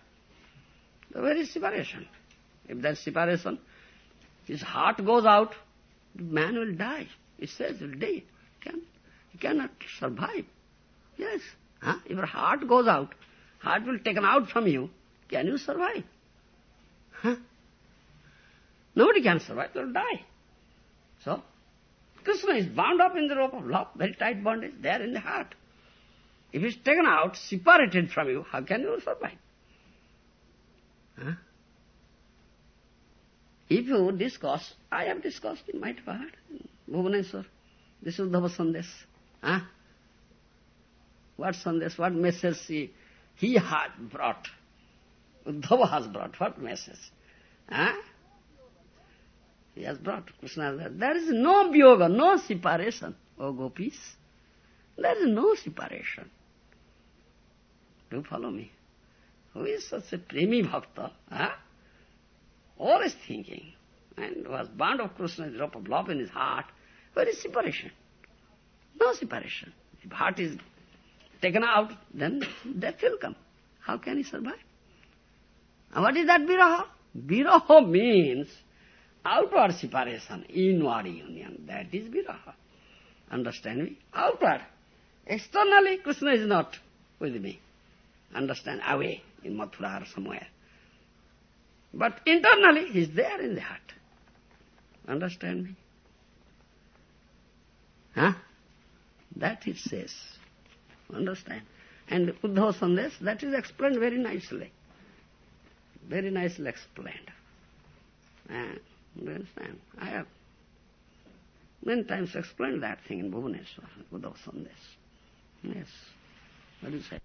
The very separation. If there is separation, his heart goes out, the man will die. It says he will die. Can, he cannot survive. Yes. Huh? If your heart goes out, heart will taken out from you, can you survive? Huh? Nobody can survive, they'll die. So, Krishna is bound up in the rope of love, very tight bondage, there in the heart. If it's taken out, separated from you, how can you survive? Huh? If you discuss, I have discussed in my part, in Bhubaneswar, This is Uddhava Sandesh. Huh? What Sandesh, what message he, he had brought? Uddhava has brought what message? Huh? He has brought Krishna. There is no yoga, no separation, O gopis. There is no separation. Do follow me? Who is such a premi bhakta? Huh? Always thinking. And was bound of Krishna, drop of love in his heart. Where is separation? No separation. If heart is taken out, then death will come. How can he survive? And what is that viraha? Viraha means outward separation, inward union. That is viraha. Understand me? Outward. Externally, Krishna is not with me. Understand? Away in Mathura or somewhere. But internally, he is there in the heart. Understand me? Huh? That it says. Understand? And Uddhava Sandesh, that is explained very nicely. Very nicely explained. And, you understand? I have many times explained that thing in Bhubaneswar, Uddhava Sandesh. Yes. What do you say?